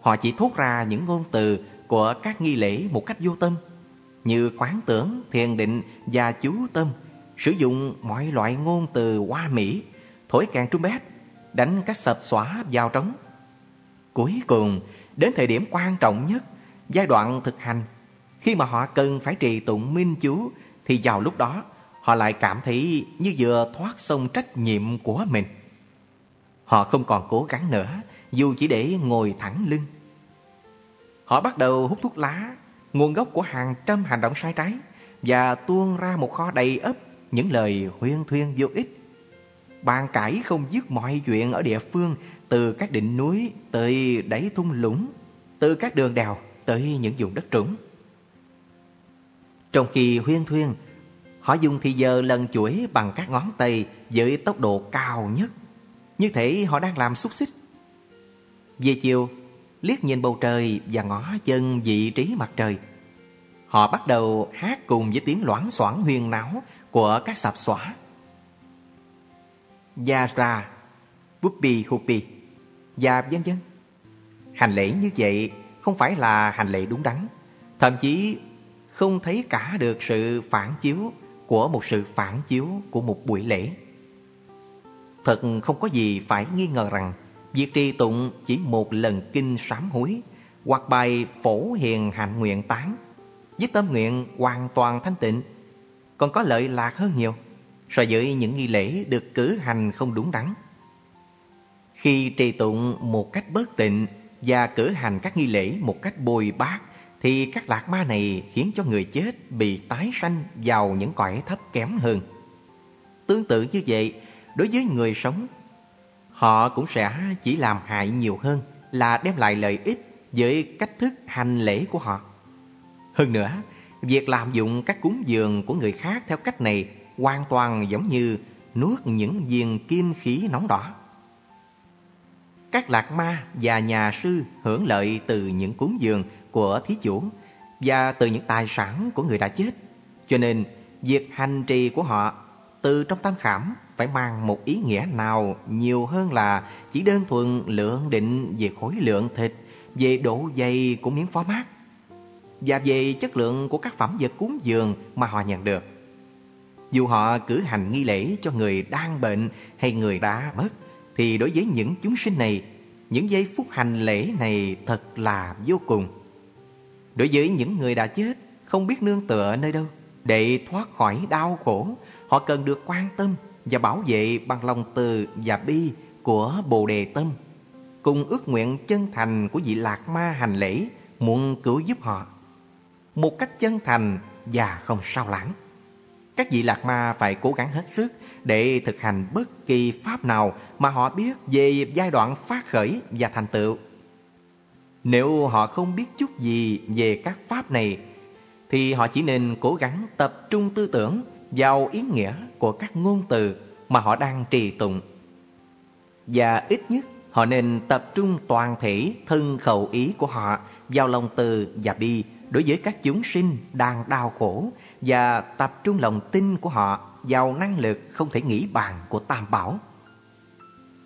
Speaker 2: Họ chỉ thốt ra những ngôn từ của các nghi lễ một cách vô tâm, như quán tưởng, thiền định và chú tâm, sử dụng mọi loại ngôn từ hoa mỹ, thổi càng trung bét, đánh các sập xóa vào trống. Cuối cùng, đến thời điểm quan trọng nhất, giai đoạn thực hành, khi mà họ cần phải trì tụng minh chú, thì vào lúc đó họ lại cảm thấy như vừa thoát xong trách nhiệm của mình. Họ không còn cố gắng nữa, dù chỉ để ngồi thẳng lưng. Họ bắt đầu hút thuốc lá, nguồn gốc của hàng trăm hành động sai trái, và tuôn ra một kho đầy ấp những lời huyên thuyên vô ích. Bàn cãi không dứt mọi chuyện ở địa phương, từ các đỉnh núi tới đáy thung lũng, từ các đường đèo tới những vùng đất trũng. Trong khi huyên thuyên, họ dùng thì giờ lần chuỗi bằng các ngón tay với tốc độ cao nhất. Như thể họ đang làm xúc xích. Về chiều, liếc nhìn bầu trời và ngó chân vị trí mặt trời. Họ bắt đầu hát cùng với tiếng loãng xoảng huyền náo của các sạp xóa. Yara, Whoopi Hopi và vân vân. Hành lễ như vậy không phải là hành lễ đúng đắn, thậm chí không thấy cả được sự phản chiếu của một sự phản chiếu của một buổi lễ. Thật không có gì phải nghi ngờ rằng việc trì tụng chỉ một lần kinh sám hối hoặc bài phổ hiền hạnh nguyện tán với tâm nguyện hoàn toàn thanh tịnh còn có lợi lạc hơn nhiều so với những nghi lễ được cử hành không đúng đắn. Khi trì tụng một cách bớt tịnh và cử hành các nghi lễ một cách bồi bát thì các lạc ma này khiến cho người chết bị tái sanh vào những cõi thấp kém hơn. Tương tự như vậy, đối với người sống, họ cũng sẽ chỉ làm hại nhiều hơn là đem lại lợi ích với cách thức hành lễ của họ. Hơn nữa, việc làm dụng các cúng dường của người khác theo cách này hoàn toàn giống như nuốt những viên kim khí nóng đỏ. Các lạc ma và nhà sư hưởng lợi từ những cúng dường của thí chủ và từ những tài sản của người đã chết. Cho nên, việc hành trì của họ từ trong tam khảm phải mang một ý nghĩa nào nhiều hơn là chỉ đơn thuần lượng định về khối lượng thịt, về độ dày của miếng phó mát và về chất lượng của các phẩm vật cúng dường mà họ nhận được. Dù họ cử hành nghi lễ cho người đang bệnh hay người đã mất, thì đối với những chúng sinh này, những giây phút hành lễ này thật là vô cùng. Đối với những người đã chết, không biết nương tựa nơi đâu, để thoát khỏi đau khổ, họ cần được quan tâm và bảo vệ bằng lòng từ và bi của Bồ Đề Tâm, cùng ước nguyện chân thành của vị Lạc Ma hành lễ muốn cứu giúp họ một cách chân thành và không sao lãng. Các vị lạc ma phải cố gắng hết sức để thực hành bất kỳ pháp nào mà họ biết về giai đoạn phát khởi và thành tựu. Nếu họ không biết chút gì về các pháp này, thì họ chỉ nên cố gắng tập trung tư tưởng vào ý nghĩa của các ngôn từ mà họ đang trì tụng. Và ít nhất họ nên tập trung toàn thể thân khẩu ý của họ vào lòng từ và bi đối với các chúng sinh đang đau khổ và tập trung lòng tin của họ vào năng lực không thể nghĩ bàn của Tam Bảo.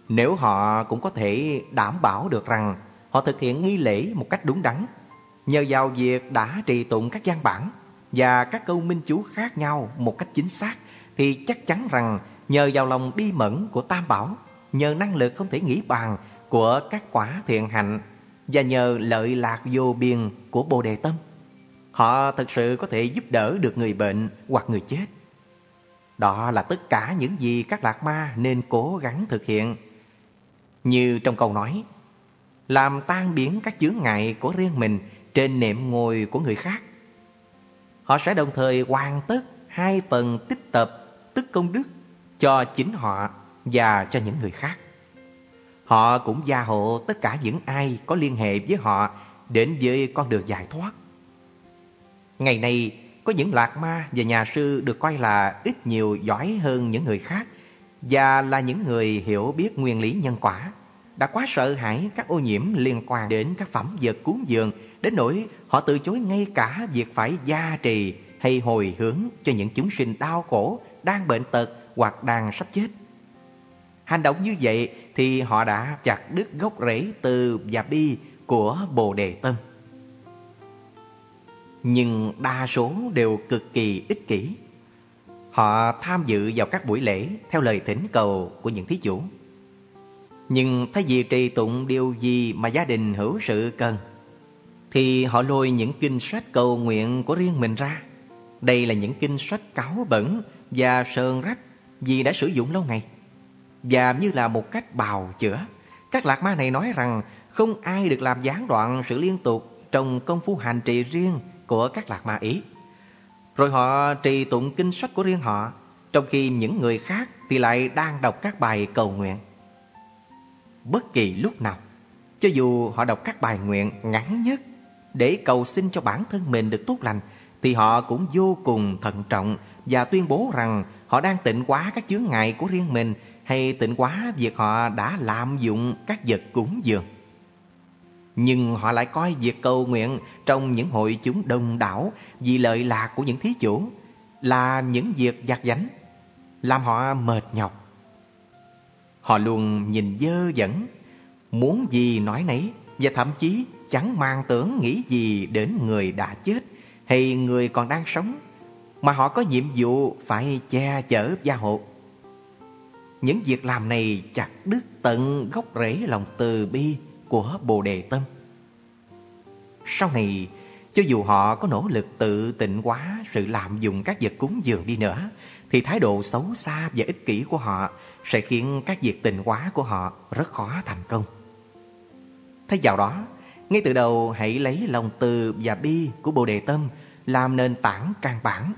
Speaker 2: Nếu họ cũng có thể đảm bảo được rằng họ thực hiện nghi lễ một cách đúng đắn, nhờ vào việc đã trì tụng các văn bản và các câu minh chú khác nhau một cách chính xác, thì chắc chắn rằng nhờ vào lòng bi mẫn của Tam Bảo, nhờ năng lực không thể nghĩ bàn của các quả thiện hạnh và nhờ lợi lạc vô biên của Bồ Đề Tâm, Họ thực sự có thể giúp đỡ được người bệnh hoặc người chết. Đó là tất cả những gì các lạc ma nên cố gắng thực hiện. Như trong câu nói, làm tan biến các chướng ngại của riêng mình trên nệm ngồi của người khác. Họ sẽ đồng thời hoàn tất hai phần tích tập tức công đức cho chính họ và cho những người khác. Họ cũng gia hộ tất cả những ai có liên hệ với họ đến với con đường giải thoát. Ngày nay, có những lạc ma và nhà sư được coi là ít nhiều giỏi hơn những người khác và là những người hiểu biết nguyên lý nhân quả, đã quá sợ hãi các ô nhiễm liên quan đến các phẩm vật cúng dường đến nỗi họ từ chối ngay cả việc phải gia trì hay hồi hướng cho những chúng sinh đau khổ, đang bệnh tật hoặc đang sắp chết. Hành động như vậy thì họ đã chặt đứt gốc rễ từ và bi của Bồ Đề Tâm. Nhưng đa số đều cực kỳ ích kỷ. Họ tham dự vào các buổi lễ theo lời thỉnh cầu của những thí chủ. Nhưng thay vì trì tụng điều gì mà gia đình hữu sự cần, thì họ lôi những kinh sách cầu nguyện của riêng mình ra. Đây là những kinh sách cáo bẩn và sơn rách vì đã sử dụng lâu ngày. Và như là một cách bào chữa, các lạc ma này nói rằng không ai được làm gián đoạn sự liên tục trong công phu hành trì riêng của các lạc ma ý. Rồi họ trì tụng kinh sách của riêng họ, trong khi những người khác thì lại đang đọc các bài cầu nguyện. Bất kỳ lúc nào, cho dù họ đọc các bài nguyện ngắn nhất để cầu xin cho bản thân mình được tốt lành, thì họ cũng vô cùng thận trọng và tuyên bố rằng họ đang tịnh quá các chướng ngại của riêng mình hay tịnh quá việc họ đã lạm dụng các vật cúng dường. Nhưng họ lại coi việc cầu nguyện trong những hội chúng đông đảo vì lợi lạc của những thí chủ là những việc giặt giánh, làm họ mệt nhọc. Họ luôn nhìn dơ dẫn, muốn gì nói nấy và thậm chí chẳng mang tưởng nghĩ gì đến người đã chết hay người còn đang sống mà họ có nhiệm vụ phải che chở gia hộ. Những việc làm này chặt đứt tận gốc rễ lòng từ bi của Bồ Đề Tâm. Sau này, cho dù họ có nỗ lực tự tịnh hóa sự lạm dụng các vật cúng dường đi nữa, thì thái độ xấu xa và ích kỷ của họ sẽ khiến các việc tịnh hóa của họ rất khó thành công. Thay vào đó, ngay từ đầu hãy lấy lòng từ và bi của Bồ Đề Tâm làm nền tảng căn bản.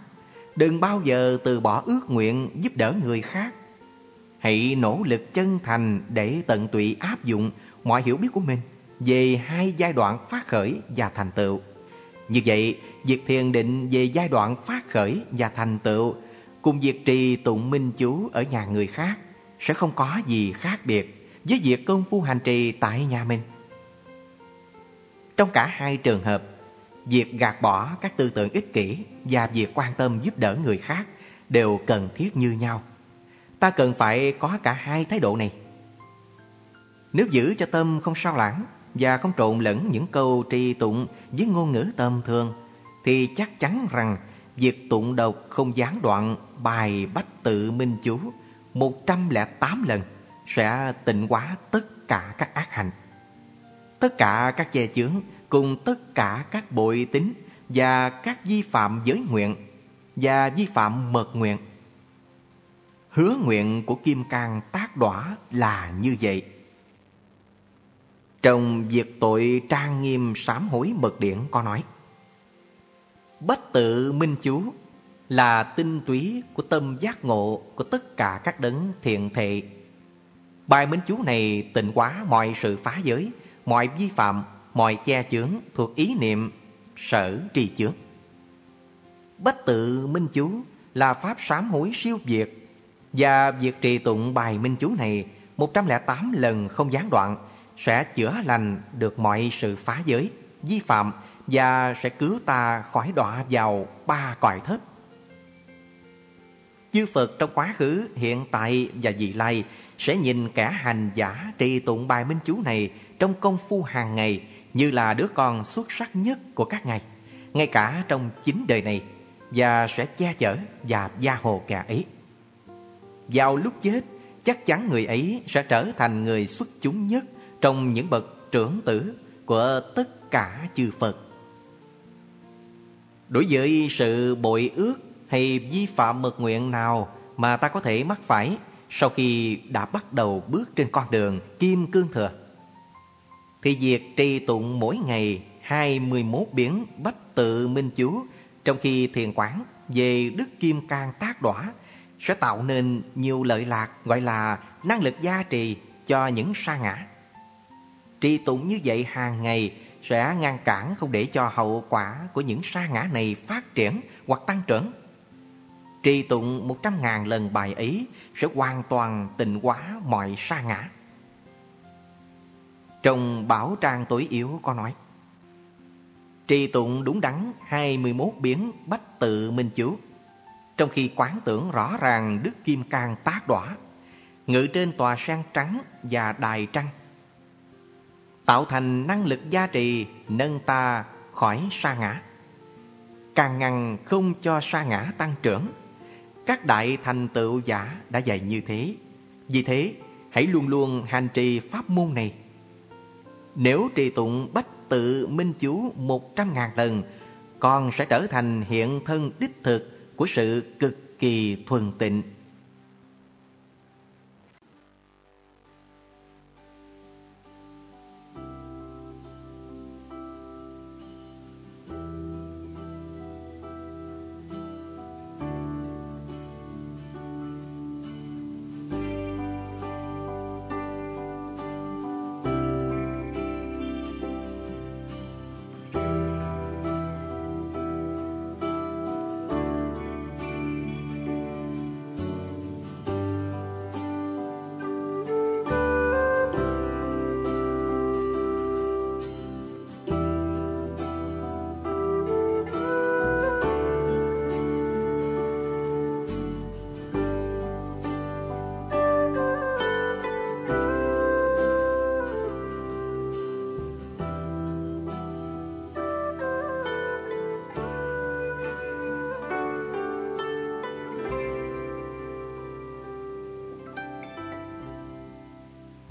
Speaker 2: Đừng bao giờ từ bỏ ước nguyện giúp đỡ người khác. Hãy nỗ lực chân thành để tận tụy áp dụng mọi hiểu biết của mình về hai giai đoạn phát khởi và thành tựu. Như vậy, việc thiền định về giai đoạn phát khởi và thành tựu cùng việc trì tụng minh chú ở nhà người khác sẽ không có gì khác biệt với việc công phu hành trì tại nhà mình. Trong cả hai trường hợp, việc gạt bỏ các tư tưởng ích kỷ và việc quan tâm giúp đỡ người khác đều cần thiết như nhau. Ta cần phải có cả hai thái độ này. Nếu giữ cho tâm không sao lãng và không trộn lẫn những câu tri tụng với ngôn ngữ tầm thường, thì chắc chắn rằng việc tụng đọc không gián đoạn bài bách tự minh chú 108 lần sẽ tịnh hóa tất cả các ác hành tất cả các che chướng cùng tất cả các bội tính và các vi phạm giới nguyện và vi phạm mật nguyện. Hứa nguyện của Kim Cang tác đỏa là như vậy. Trong việc tội trang nghiêm sám hối mật điển có nói Bách tự minh chú là tinh túy của tâm giác ngộ của tất cả các đấng thiện thệ. Bài minh chú này tịnh quá mọi sự phá giới mọi vi phạm, mọi che chướng thuộc ý niệm, sở trì chướng. Bách tự minh chú là pháp sám hối siêu việt và việc trì tụng bài minh chú này 108 lần không gián đoạn sẽ chữa lành được mọi sự phá giới, vi phạm và sẽ cứu ta khỏi đọa vào ba cõi thấp. Chư Phật trong quá khứ, hiện tại và vị lai sẽ nhìn kẻ hành giả trì tụng bài minh chú này trong công phu hàng ngày như là đứa con xuất sắc nhất của các ngài, ngay cả trong chính đời này và sẽ che chở và gia hộ kẻ ấy. Vào lúc chết, chắc chắn người ấy sẽ trở thành người xuất chúng nhất trong những bậc trưởng tử của tất cả chư Phật. Đối với sự bội ước hay vi phạm mật nguyện nào mà ta có thể mắc phải sau khi đã bắt đầu bước trên con đường kim cương thừa, thì việc trì tụng mỗi ngày 21 biến bách tự minh chú trong khi thiền quán về đức kim cang tác đỏa sẽ tạo nên nhiều lợi lạc gọi là năng lực gia trì cho những sa ngã. Trì tụng như vậy hàng ngày sẽ ngăn cản không để cho hậu quả của những sa ngã này phát triển hoặc tăng trưởng. Trì tụng một trăm ngàn lần bài ấy sẽ hoàn toàn tịnh hóa mọi sa ngã. Trong Bảo Trang Tối Yếu có nói Trì tụng đúng đắn 21 biến bách tự minh chú Trong khi quán tưởng rõ ràng Đức Kim Cang tác đỏa, Ngự trên tòa sen trắng và đài trăng Tạo thành năng lực gia trì, Nâng ta khỏi sa ngã. Càng ngăn không cho sa ngã tăng trưởng, Các đại thành tựu giả đã dạy như thế. Vì thế, hãy luôn luôn hành trì pháp môn này. Nếu trì tụng bách tự minh chú một trăm ngàn lần, Con sẽ trở thành hiện thân đích thực của sự cực kỳ thuần tịnh.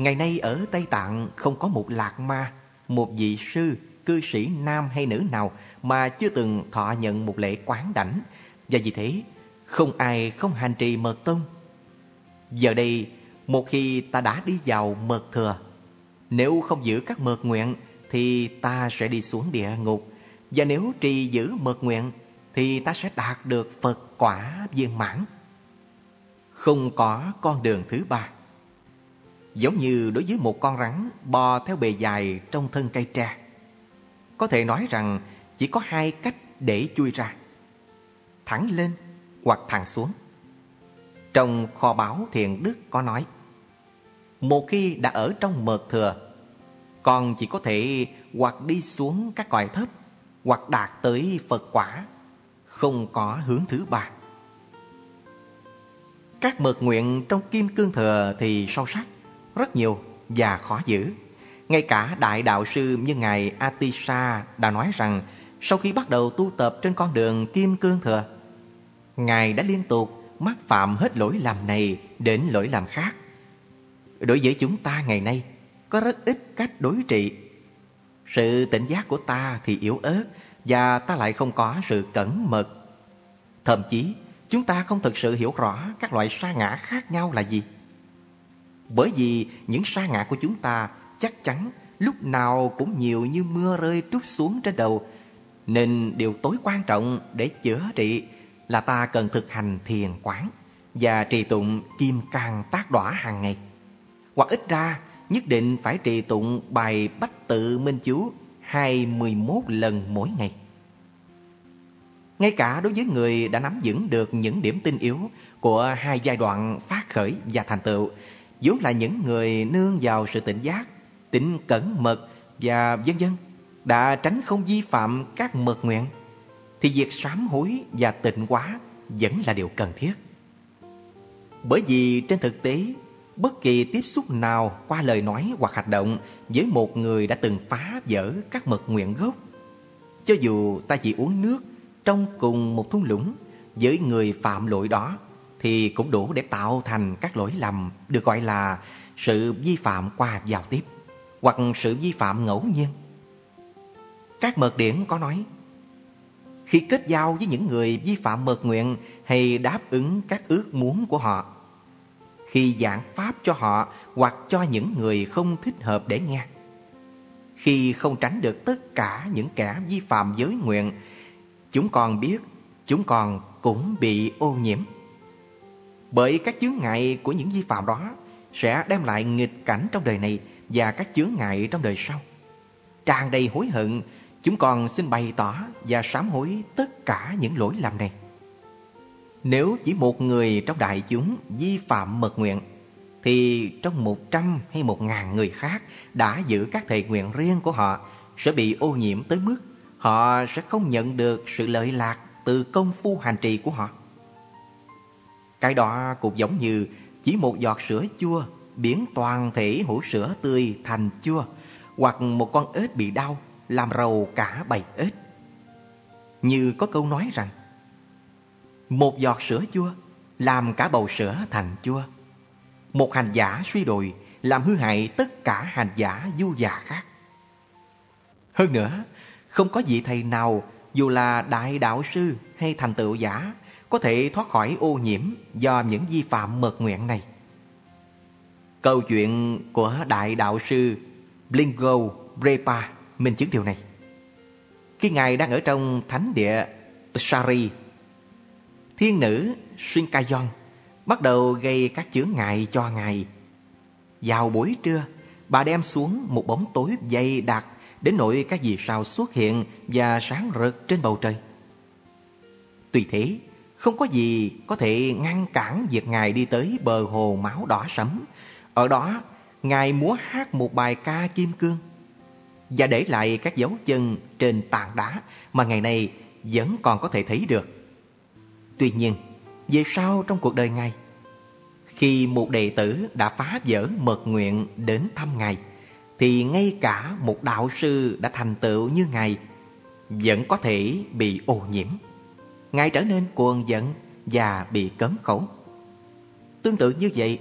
Speaker 2: Ngày nay ở Tây Tạng không có một lạc ma, một vị sư, cư sĩ nam hay nữ nào mà chưa từng thọ nhận một lễ quán đảnh. Và vì thế, không ai không hành trì mật tông. Giờ đây, một khi ta đã đi vào mật thừa, nếu không giữ các mật nguyện thì ta sẽ đi xuống địa ngục. Và nếu trì giữ mật nguyện thì ta sẽ đạt được Phật quả viên mãn. Không có con đường thứ ba. Giống như đối với một con rắn bò theo bề dài trong thân cây tre. Có thể nói rằng chỉ có hai cách để chui ra. Thẳng lên hoặc thẳng xuống. Trong kho báu thiền đức có nói, Một khi đã ở trong mật thừa Con chỉ có thể hoặc đi xuống các cõi thấp Hoặc đạt tới Phật quả, Không có hướng thứ ba Các mật nguyện trong kim cương thừa thì sâu sắc rất nhiều và khó giữ. Ngay cả đại đạo sư như Ngài Atisa đã nói rằng sau khi bắt đầu tu tập trên con đường Kim Cương Thừa, Ngài đã liên tục mắc phạm hết lỗi làm này đến lỗi làm khác. Đối với chúng ta ngày nay, có rất ít cách đối trị. Sự tỉnh giác của ta thì yếu ớt và ta lại không có sự cẩn mật. Thậm chí, chúng ta không thực sự hiểu rõ các loại sa ngã khác nhau là gì. Bởi vì những sa ngã của chúng ta chắc chắn lúc nào cũng nhiều như mưa rơi trút xuống trên đầu. Nên điều tối quan trọng để chữa trị là ta cần thực hành thiền quán và trì tụng kim cang tác đỏa hàng ngày. Hoặc ít ra, nhất định phải trì tụng bài bách tự minh chú 21 lần mỗi ngày. Ngay cả đối với người đã nắm vững được những điểm tinh yếu của hai giai đoạn phát khởi và thành tựu vốn là những người nương vào sự tỉnh giác, tỉnh cẩn mật và vân vân đã tránh không vi phạm các mật nguyện thì việc sám hối và tịnh hóa vẫn là điều cần thiết. Bởi vì trên thực tế, bất kỳ tiếp xúc nào qua lời nói hoặc hành động với một người đã từng phá vỡ các mật nguyện gốc, cho dù ta chỉ uống nước trong cùng một thung lũng với người phạm lỗi đó thì cũng đủ để tạo thành các lỗi lầm được gọi là sự vi phạm qua giao tiếp hoặc sự vi phạm ngẫu nhiên. Các mật điển có nói khi kết giao với những người vi phạm mật nguyện hay đáp ứng các ước muốn của họ, khi giảng pháp cho họ hoặc cho những người không thích hợp để nghe, khi không tránh được tất cả những kẻ vi phạm giới nguyện, chúng còn biết chúng còn cũng bị ô nhiễm. Bởi các chướng ngại của những vi phạm đó sẽ đem lại nghịch cảnh trong đời này và các chướng ngại trong đời sau. Tràn đầy hối hận, chúng còn xin bày tỏ và sám hối tất cả những lỗi lầm này. Nếu chỉ một người trong đại chúng vi phạm mật nguyện, thì trong một trăm hay một ngàn người khác đã giữ các thệ nguyện riêng của họ sẽ bị ô nhiễm tới mức họ sẽ không nhận được sự lợi lạc từ công phu hành trì của họ. Cái đó cũng giống như chỉ một giọt sữa chua biến toàn thể hũ sữa tươi thành chua hoặc một con ếch bị đau làm rầu cả bầy ếch. Như có câu nói rằng một giọt sữa chua làm cả bầu sữa thành chua. Một hành giả suy đồi làm hư hại tất cả hành giả du già khác. Hơn nữa, không có vị thầy nào dù là đại đạo sư hay thành tựu giả có thể thoát khỏi ô nhiễm do những vi phạm mật nguyện này. Câu chuyện của đại đạo sư Blingo Brepa minh chứng điều này. Khi Ngài đang ở trong thánh địa Tsari, thiên nữ Shinkayon bắt đầu gây các chướng ngại cho Ngài. Vào buổi trưa, bà đem xuống một bóng tối dày đặc đến nỗi các vì sao xuất hiện và sáng rực trên bầu trời. Tuy thế, không có gì có thể ngăn cản việc Ngài đi tới bờ hồ máu đỏ sẫm. Ở đó, Ngài múa hát một bài ca kim cương và để lại các dấu chân trên tảng đá mà ngày nay vẫn còn có thể thấy được. Tuy nhiên, về sau trong cuộc đời Ngài, khi một đệ tử đã phá vỡ mật nguyện đến thăm Ngài, thì ngay cả một đạo sư đã thành tựu như Ngài vẫn có thể bị ô nhiễm. Ngài trở nên cuồng giận và bị cấm khẩu. Tương tự như vậy,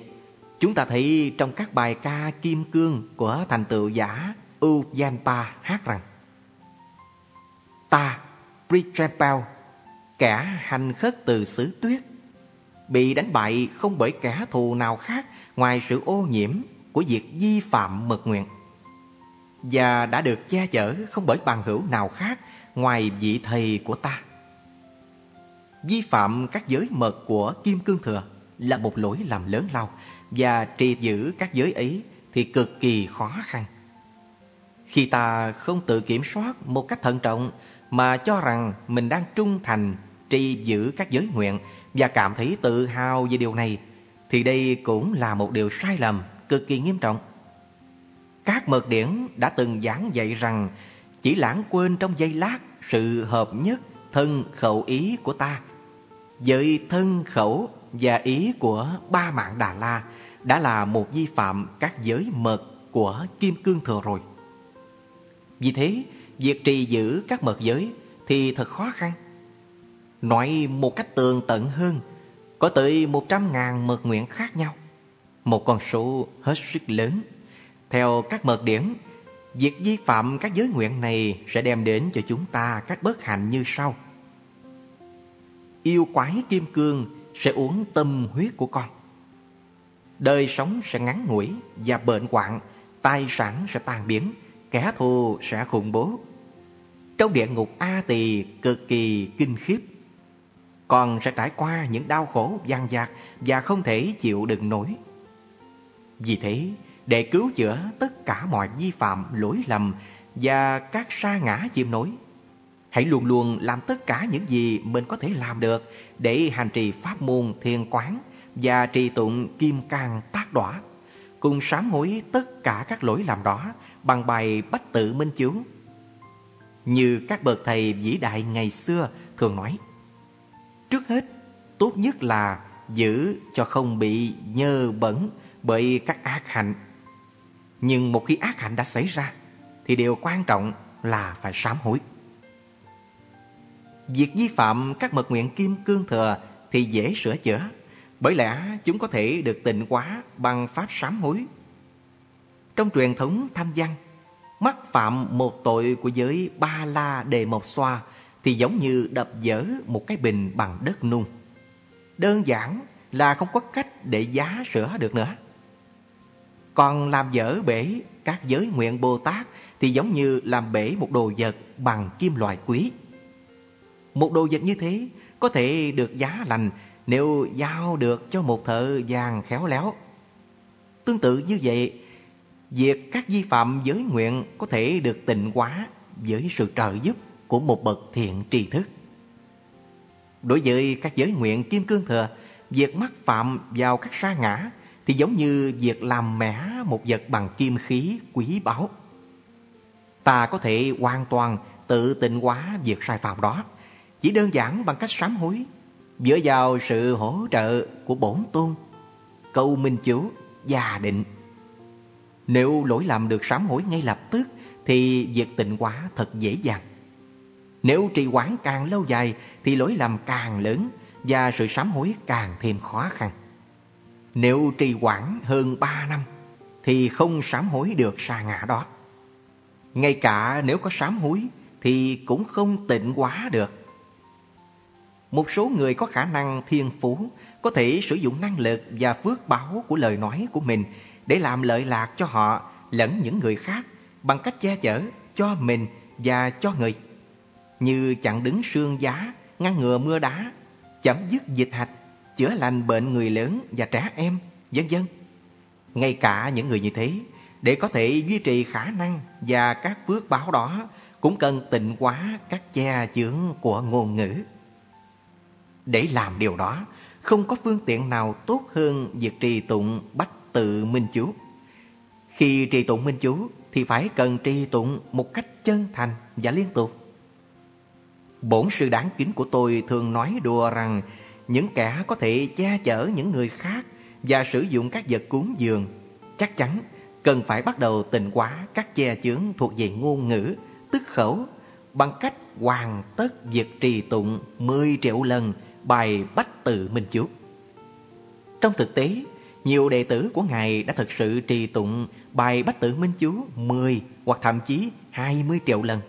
Speaker 2: chúng ta thấy trong các bài ca kim cương của thành tựu giả Ujjanpa hát rằng Ta, Prichapal, kẻ hành khất từ xứ tuyết, bị đánh bại không bởi kẻ thù nào khác ngoài sự ô nhiễm của việc vi phạm mật nguyện và đã được che chở không bởi bằng hữu nào khác ngoài vị thầy của ta. Vi phạm các giới mật của Kim Cương Thừa là một lỗi lầm lớn lao và trì giữ các giới ấy thì cực kỳ khó khăn. Khi ta không tự kiểm soát một cách thận trọng mà cho rằng mình đang trung thành, trì giữ các giới nguyện và cảm thấy tự hào về điều này, thì đây cũng là một điều sai lầm cực kỳ nghiêm trọng. Các mật điển đã từng giảng dạy rằng chỉ lãng quên trong giây lát sự hợp nhất, thân, khẩu ý của ta. Với thân khẩu và ý của ba mạng Đà La đã là một vi phạm các giới mật của Kim Cương Thừa rồi. Vì thế, việc trì giữ các mật giới thì thật khó khăn. Nói một cách tường tận hơn, có tới một trăm ngàn mật nguyện khác nhau. Một con số hết sức lớn theo các mật điển, việc vi phạm các giới nguyện này sẽ đem đến cho chúng ta các bất hạnh như sau. Yêu quái kim cương sẽ uống tâm huyết của con. Đời sống sẽ ngắn ngủi và bệnh hoạn, tài sản sẽ tan biến, kẻ thù sẽ khủng bố. Trong địa ngục A Tỳ cực kỳ kinh khiếp. Con sẽ trải qua những đau khổ gian dạc và không thể chịu đựng nổi. Vì thế, để cứu chữa tất cả mọi vi phạm, lỗi lầm và các sa ngã chìm nổi. Hãy luôn luôn làm tất cả những gì mình có thể làm được để hành trì pháp môn thiền quán và trì tụng kim cang tác đỏa, cùng sám hối tất cả các lỗi làm đó bằng bài bách tự minh chướng. Như các bậc thầy vĩ đại ngày xưa thường nói, trước hết tốt nhất là giữ cho không bị nhơ bẩn bởi các ác hạnh. Nhưng một khi ác hạnh đã xảy ra Thì điều quan trọng là phải sám hối. Việc vi phạm các mật nguyện kim cương thừa Thì dễ sửa chữa. Bởi lẽ chúng có thể được tịnh hóa bằng pháp sám hối. Trong truyền thống thanh văn Mắc phạm một tội của giới ba la đề mộc xoa Thì giống như đập dở một cái bình bằng đất nung. Đơn giản là không có cách để giá sửa được nữa. Còn làm dở bể các giới nguyện Bồ Tát thì giống như làm bể một đồ vật bằng kim loại quý. Một đồ vật như thế có thể được giá lành nếu giao được cho một thợ vàng khéo léo. Tương tự như vậy, việc các vi phạm giới nguyện có thể được tịnh hóa với sự trợ giúp của một bậc thiện tri thức. Đối với các giới nguyện kim cương thừa, việc mắc phạm vào các sa ngã thì giống như việc làm mẻ một vật bằng kim khí quý báu. Ta có thể hoàn toàn tự tịnh hóa việc sai phạm đó, chỉ đơn giản bằng cách sám hối, dựa vào sự hỗ trợ của bổn tôn, câu minh chủ gia định. Nếu lỗi lầm được sám hối ngay lập tức thì việc tịnh hóa thật dễ dàng. Nếu trì hoãn càng lâu dài thì lỗi lầm càng lớn và sự sám hối càng thêm khó khăn. Nếu trì hoãn hơn 3 năm thì không sám hối được sa ngã đó. Ngay cả nếu có sám hối thì cũng không tịnh hóa được. Một số người có khả năng thiên phú có thể sử dụng năng lực và phước báo của lời nói của mình để làm lợi lạc cho họ lẫn những người khác bằng cách che chở cho mình và cho người. Như chặn đứng sương giá, ngăn ngừa mưa đá, chấm dứt dịch hạch, chữa lành bệnh người lớn và trẻ em, vân vân. Ngay cả những người như thế, để có thể duy trì khả năng và các phước báo đó, cũng cần tịnh hóa các che chướng của ngôn ngữ. Để làm điều đó, không có phương tiện nào tốt hơn việc trì tụng bách tự minh chú. Khi trì tụng minh chú thì phải cần trì tụng một cách chân thành và liên tục. Bổn sư đáng kính của tôi thường nói đùa rằng những kẻ có thể che chở những người khác và sử dụng các vật cúng dường chắc chắn cần phải bắt đầu tịnh hóa các che chướng thuộc về ngôn ngữ, tức khẩu bằng cách hoàn tất việc trì tụng 10 triệu lần bài Bách Tự Minh Chú. Trong thực tế, nhiều đệ tử của Ngài đã thực sự trì tụng bài Bách Tự Minh Chú 10 hoặc thậm chí 20 triệu lần.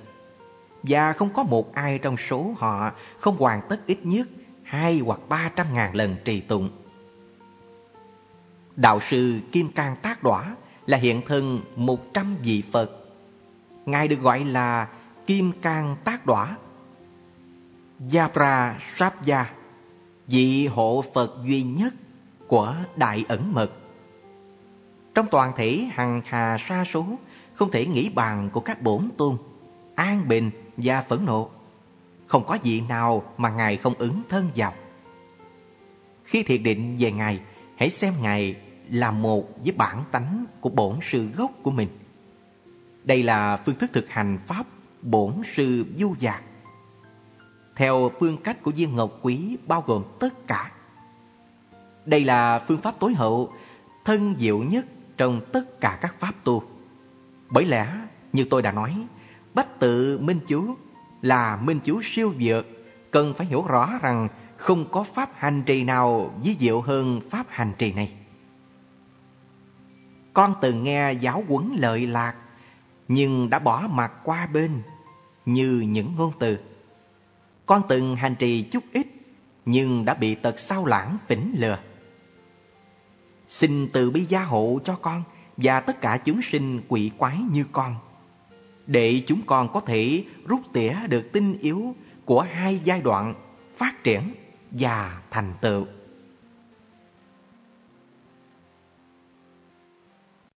Speaker 2: Và không có một ai trong số họ không hoàn tất ít nhất hai hoặc ba trăm ngàn lần trì tụng. Đạo sư Kim Cang Tác Đỏa là hiện thân một trăm vị Phật. Ngài được gọi là Kim Cang Tác Đỏa. Yabra Sapya, vị hộ Phật duy nhất của Đại Ẩn Mật. Trong toàn thể hằng hà sa số, không thể nghĩ bàn của các bổn tôn, an bình và phẫn nộ. Không có gì nào mà Ngài không ứng thân vào. Khi thiệt định về Ngài, hãy xem Ngài là một với bản tánh của bổn sư gốc của mình. Đây là phương thức thực hành Pháp bổn sư du dạc. Theo phương cách của viên ngọc quý bao gồm tất cả. Đây là phương pháp tối hậu, thân diệu nhất trong tất cả các pháp tu. Bởi lẽ, như tôi đã nói, bách tự minh chú là minh chú siêu vượt, cần phải hiểu rõ rằng không có pháp hành trì nào ví diệu hơn pháp hành trì này. Con từng nghe giáo huấn lợi lạc, nhưng đã bỏ mặt qua bên như những ngôn từ. Con từng hành trì chút ít, nhưng đã bị tật sao lãng tỉnh lừa. Xin từ bi gia hộ cho con và tất cả chúng sinh quỷ quái như con để chúng con có thể rút tỉa được tinh yếu của hai giai đoạn phát triển và thành tựu.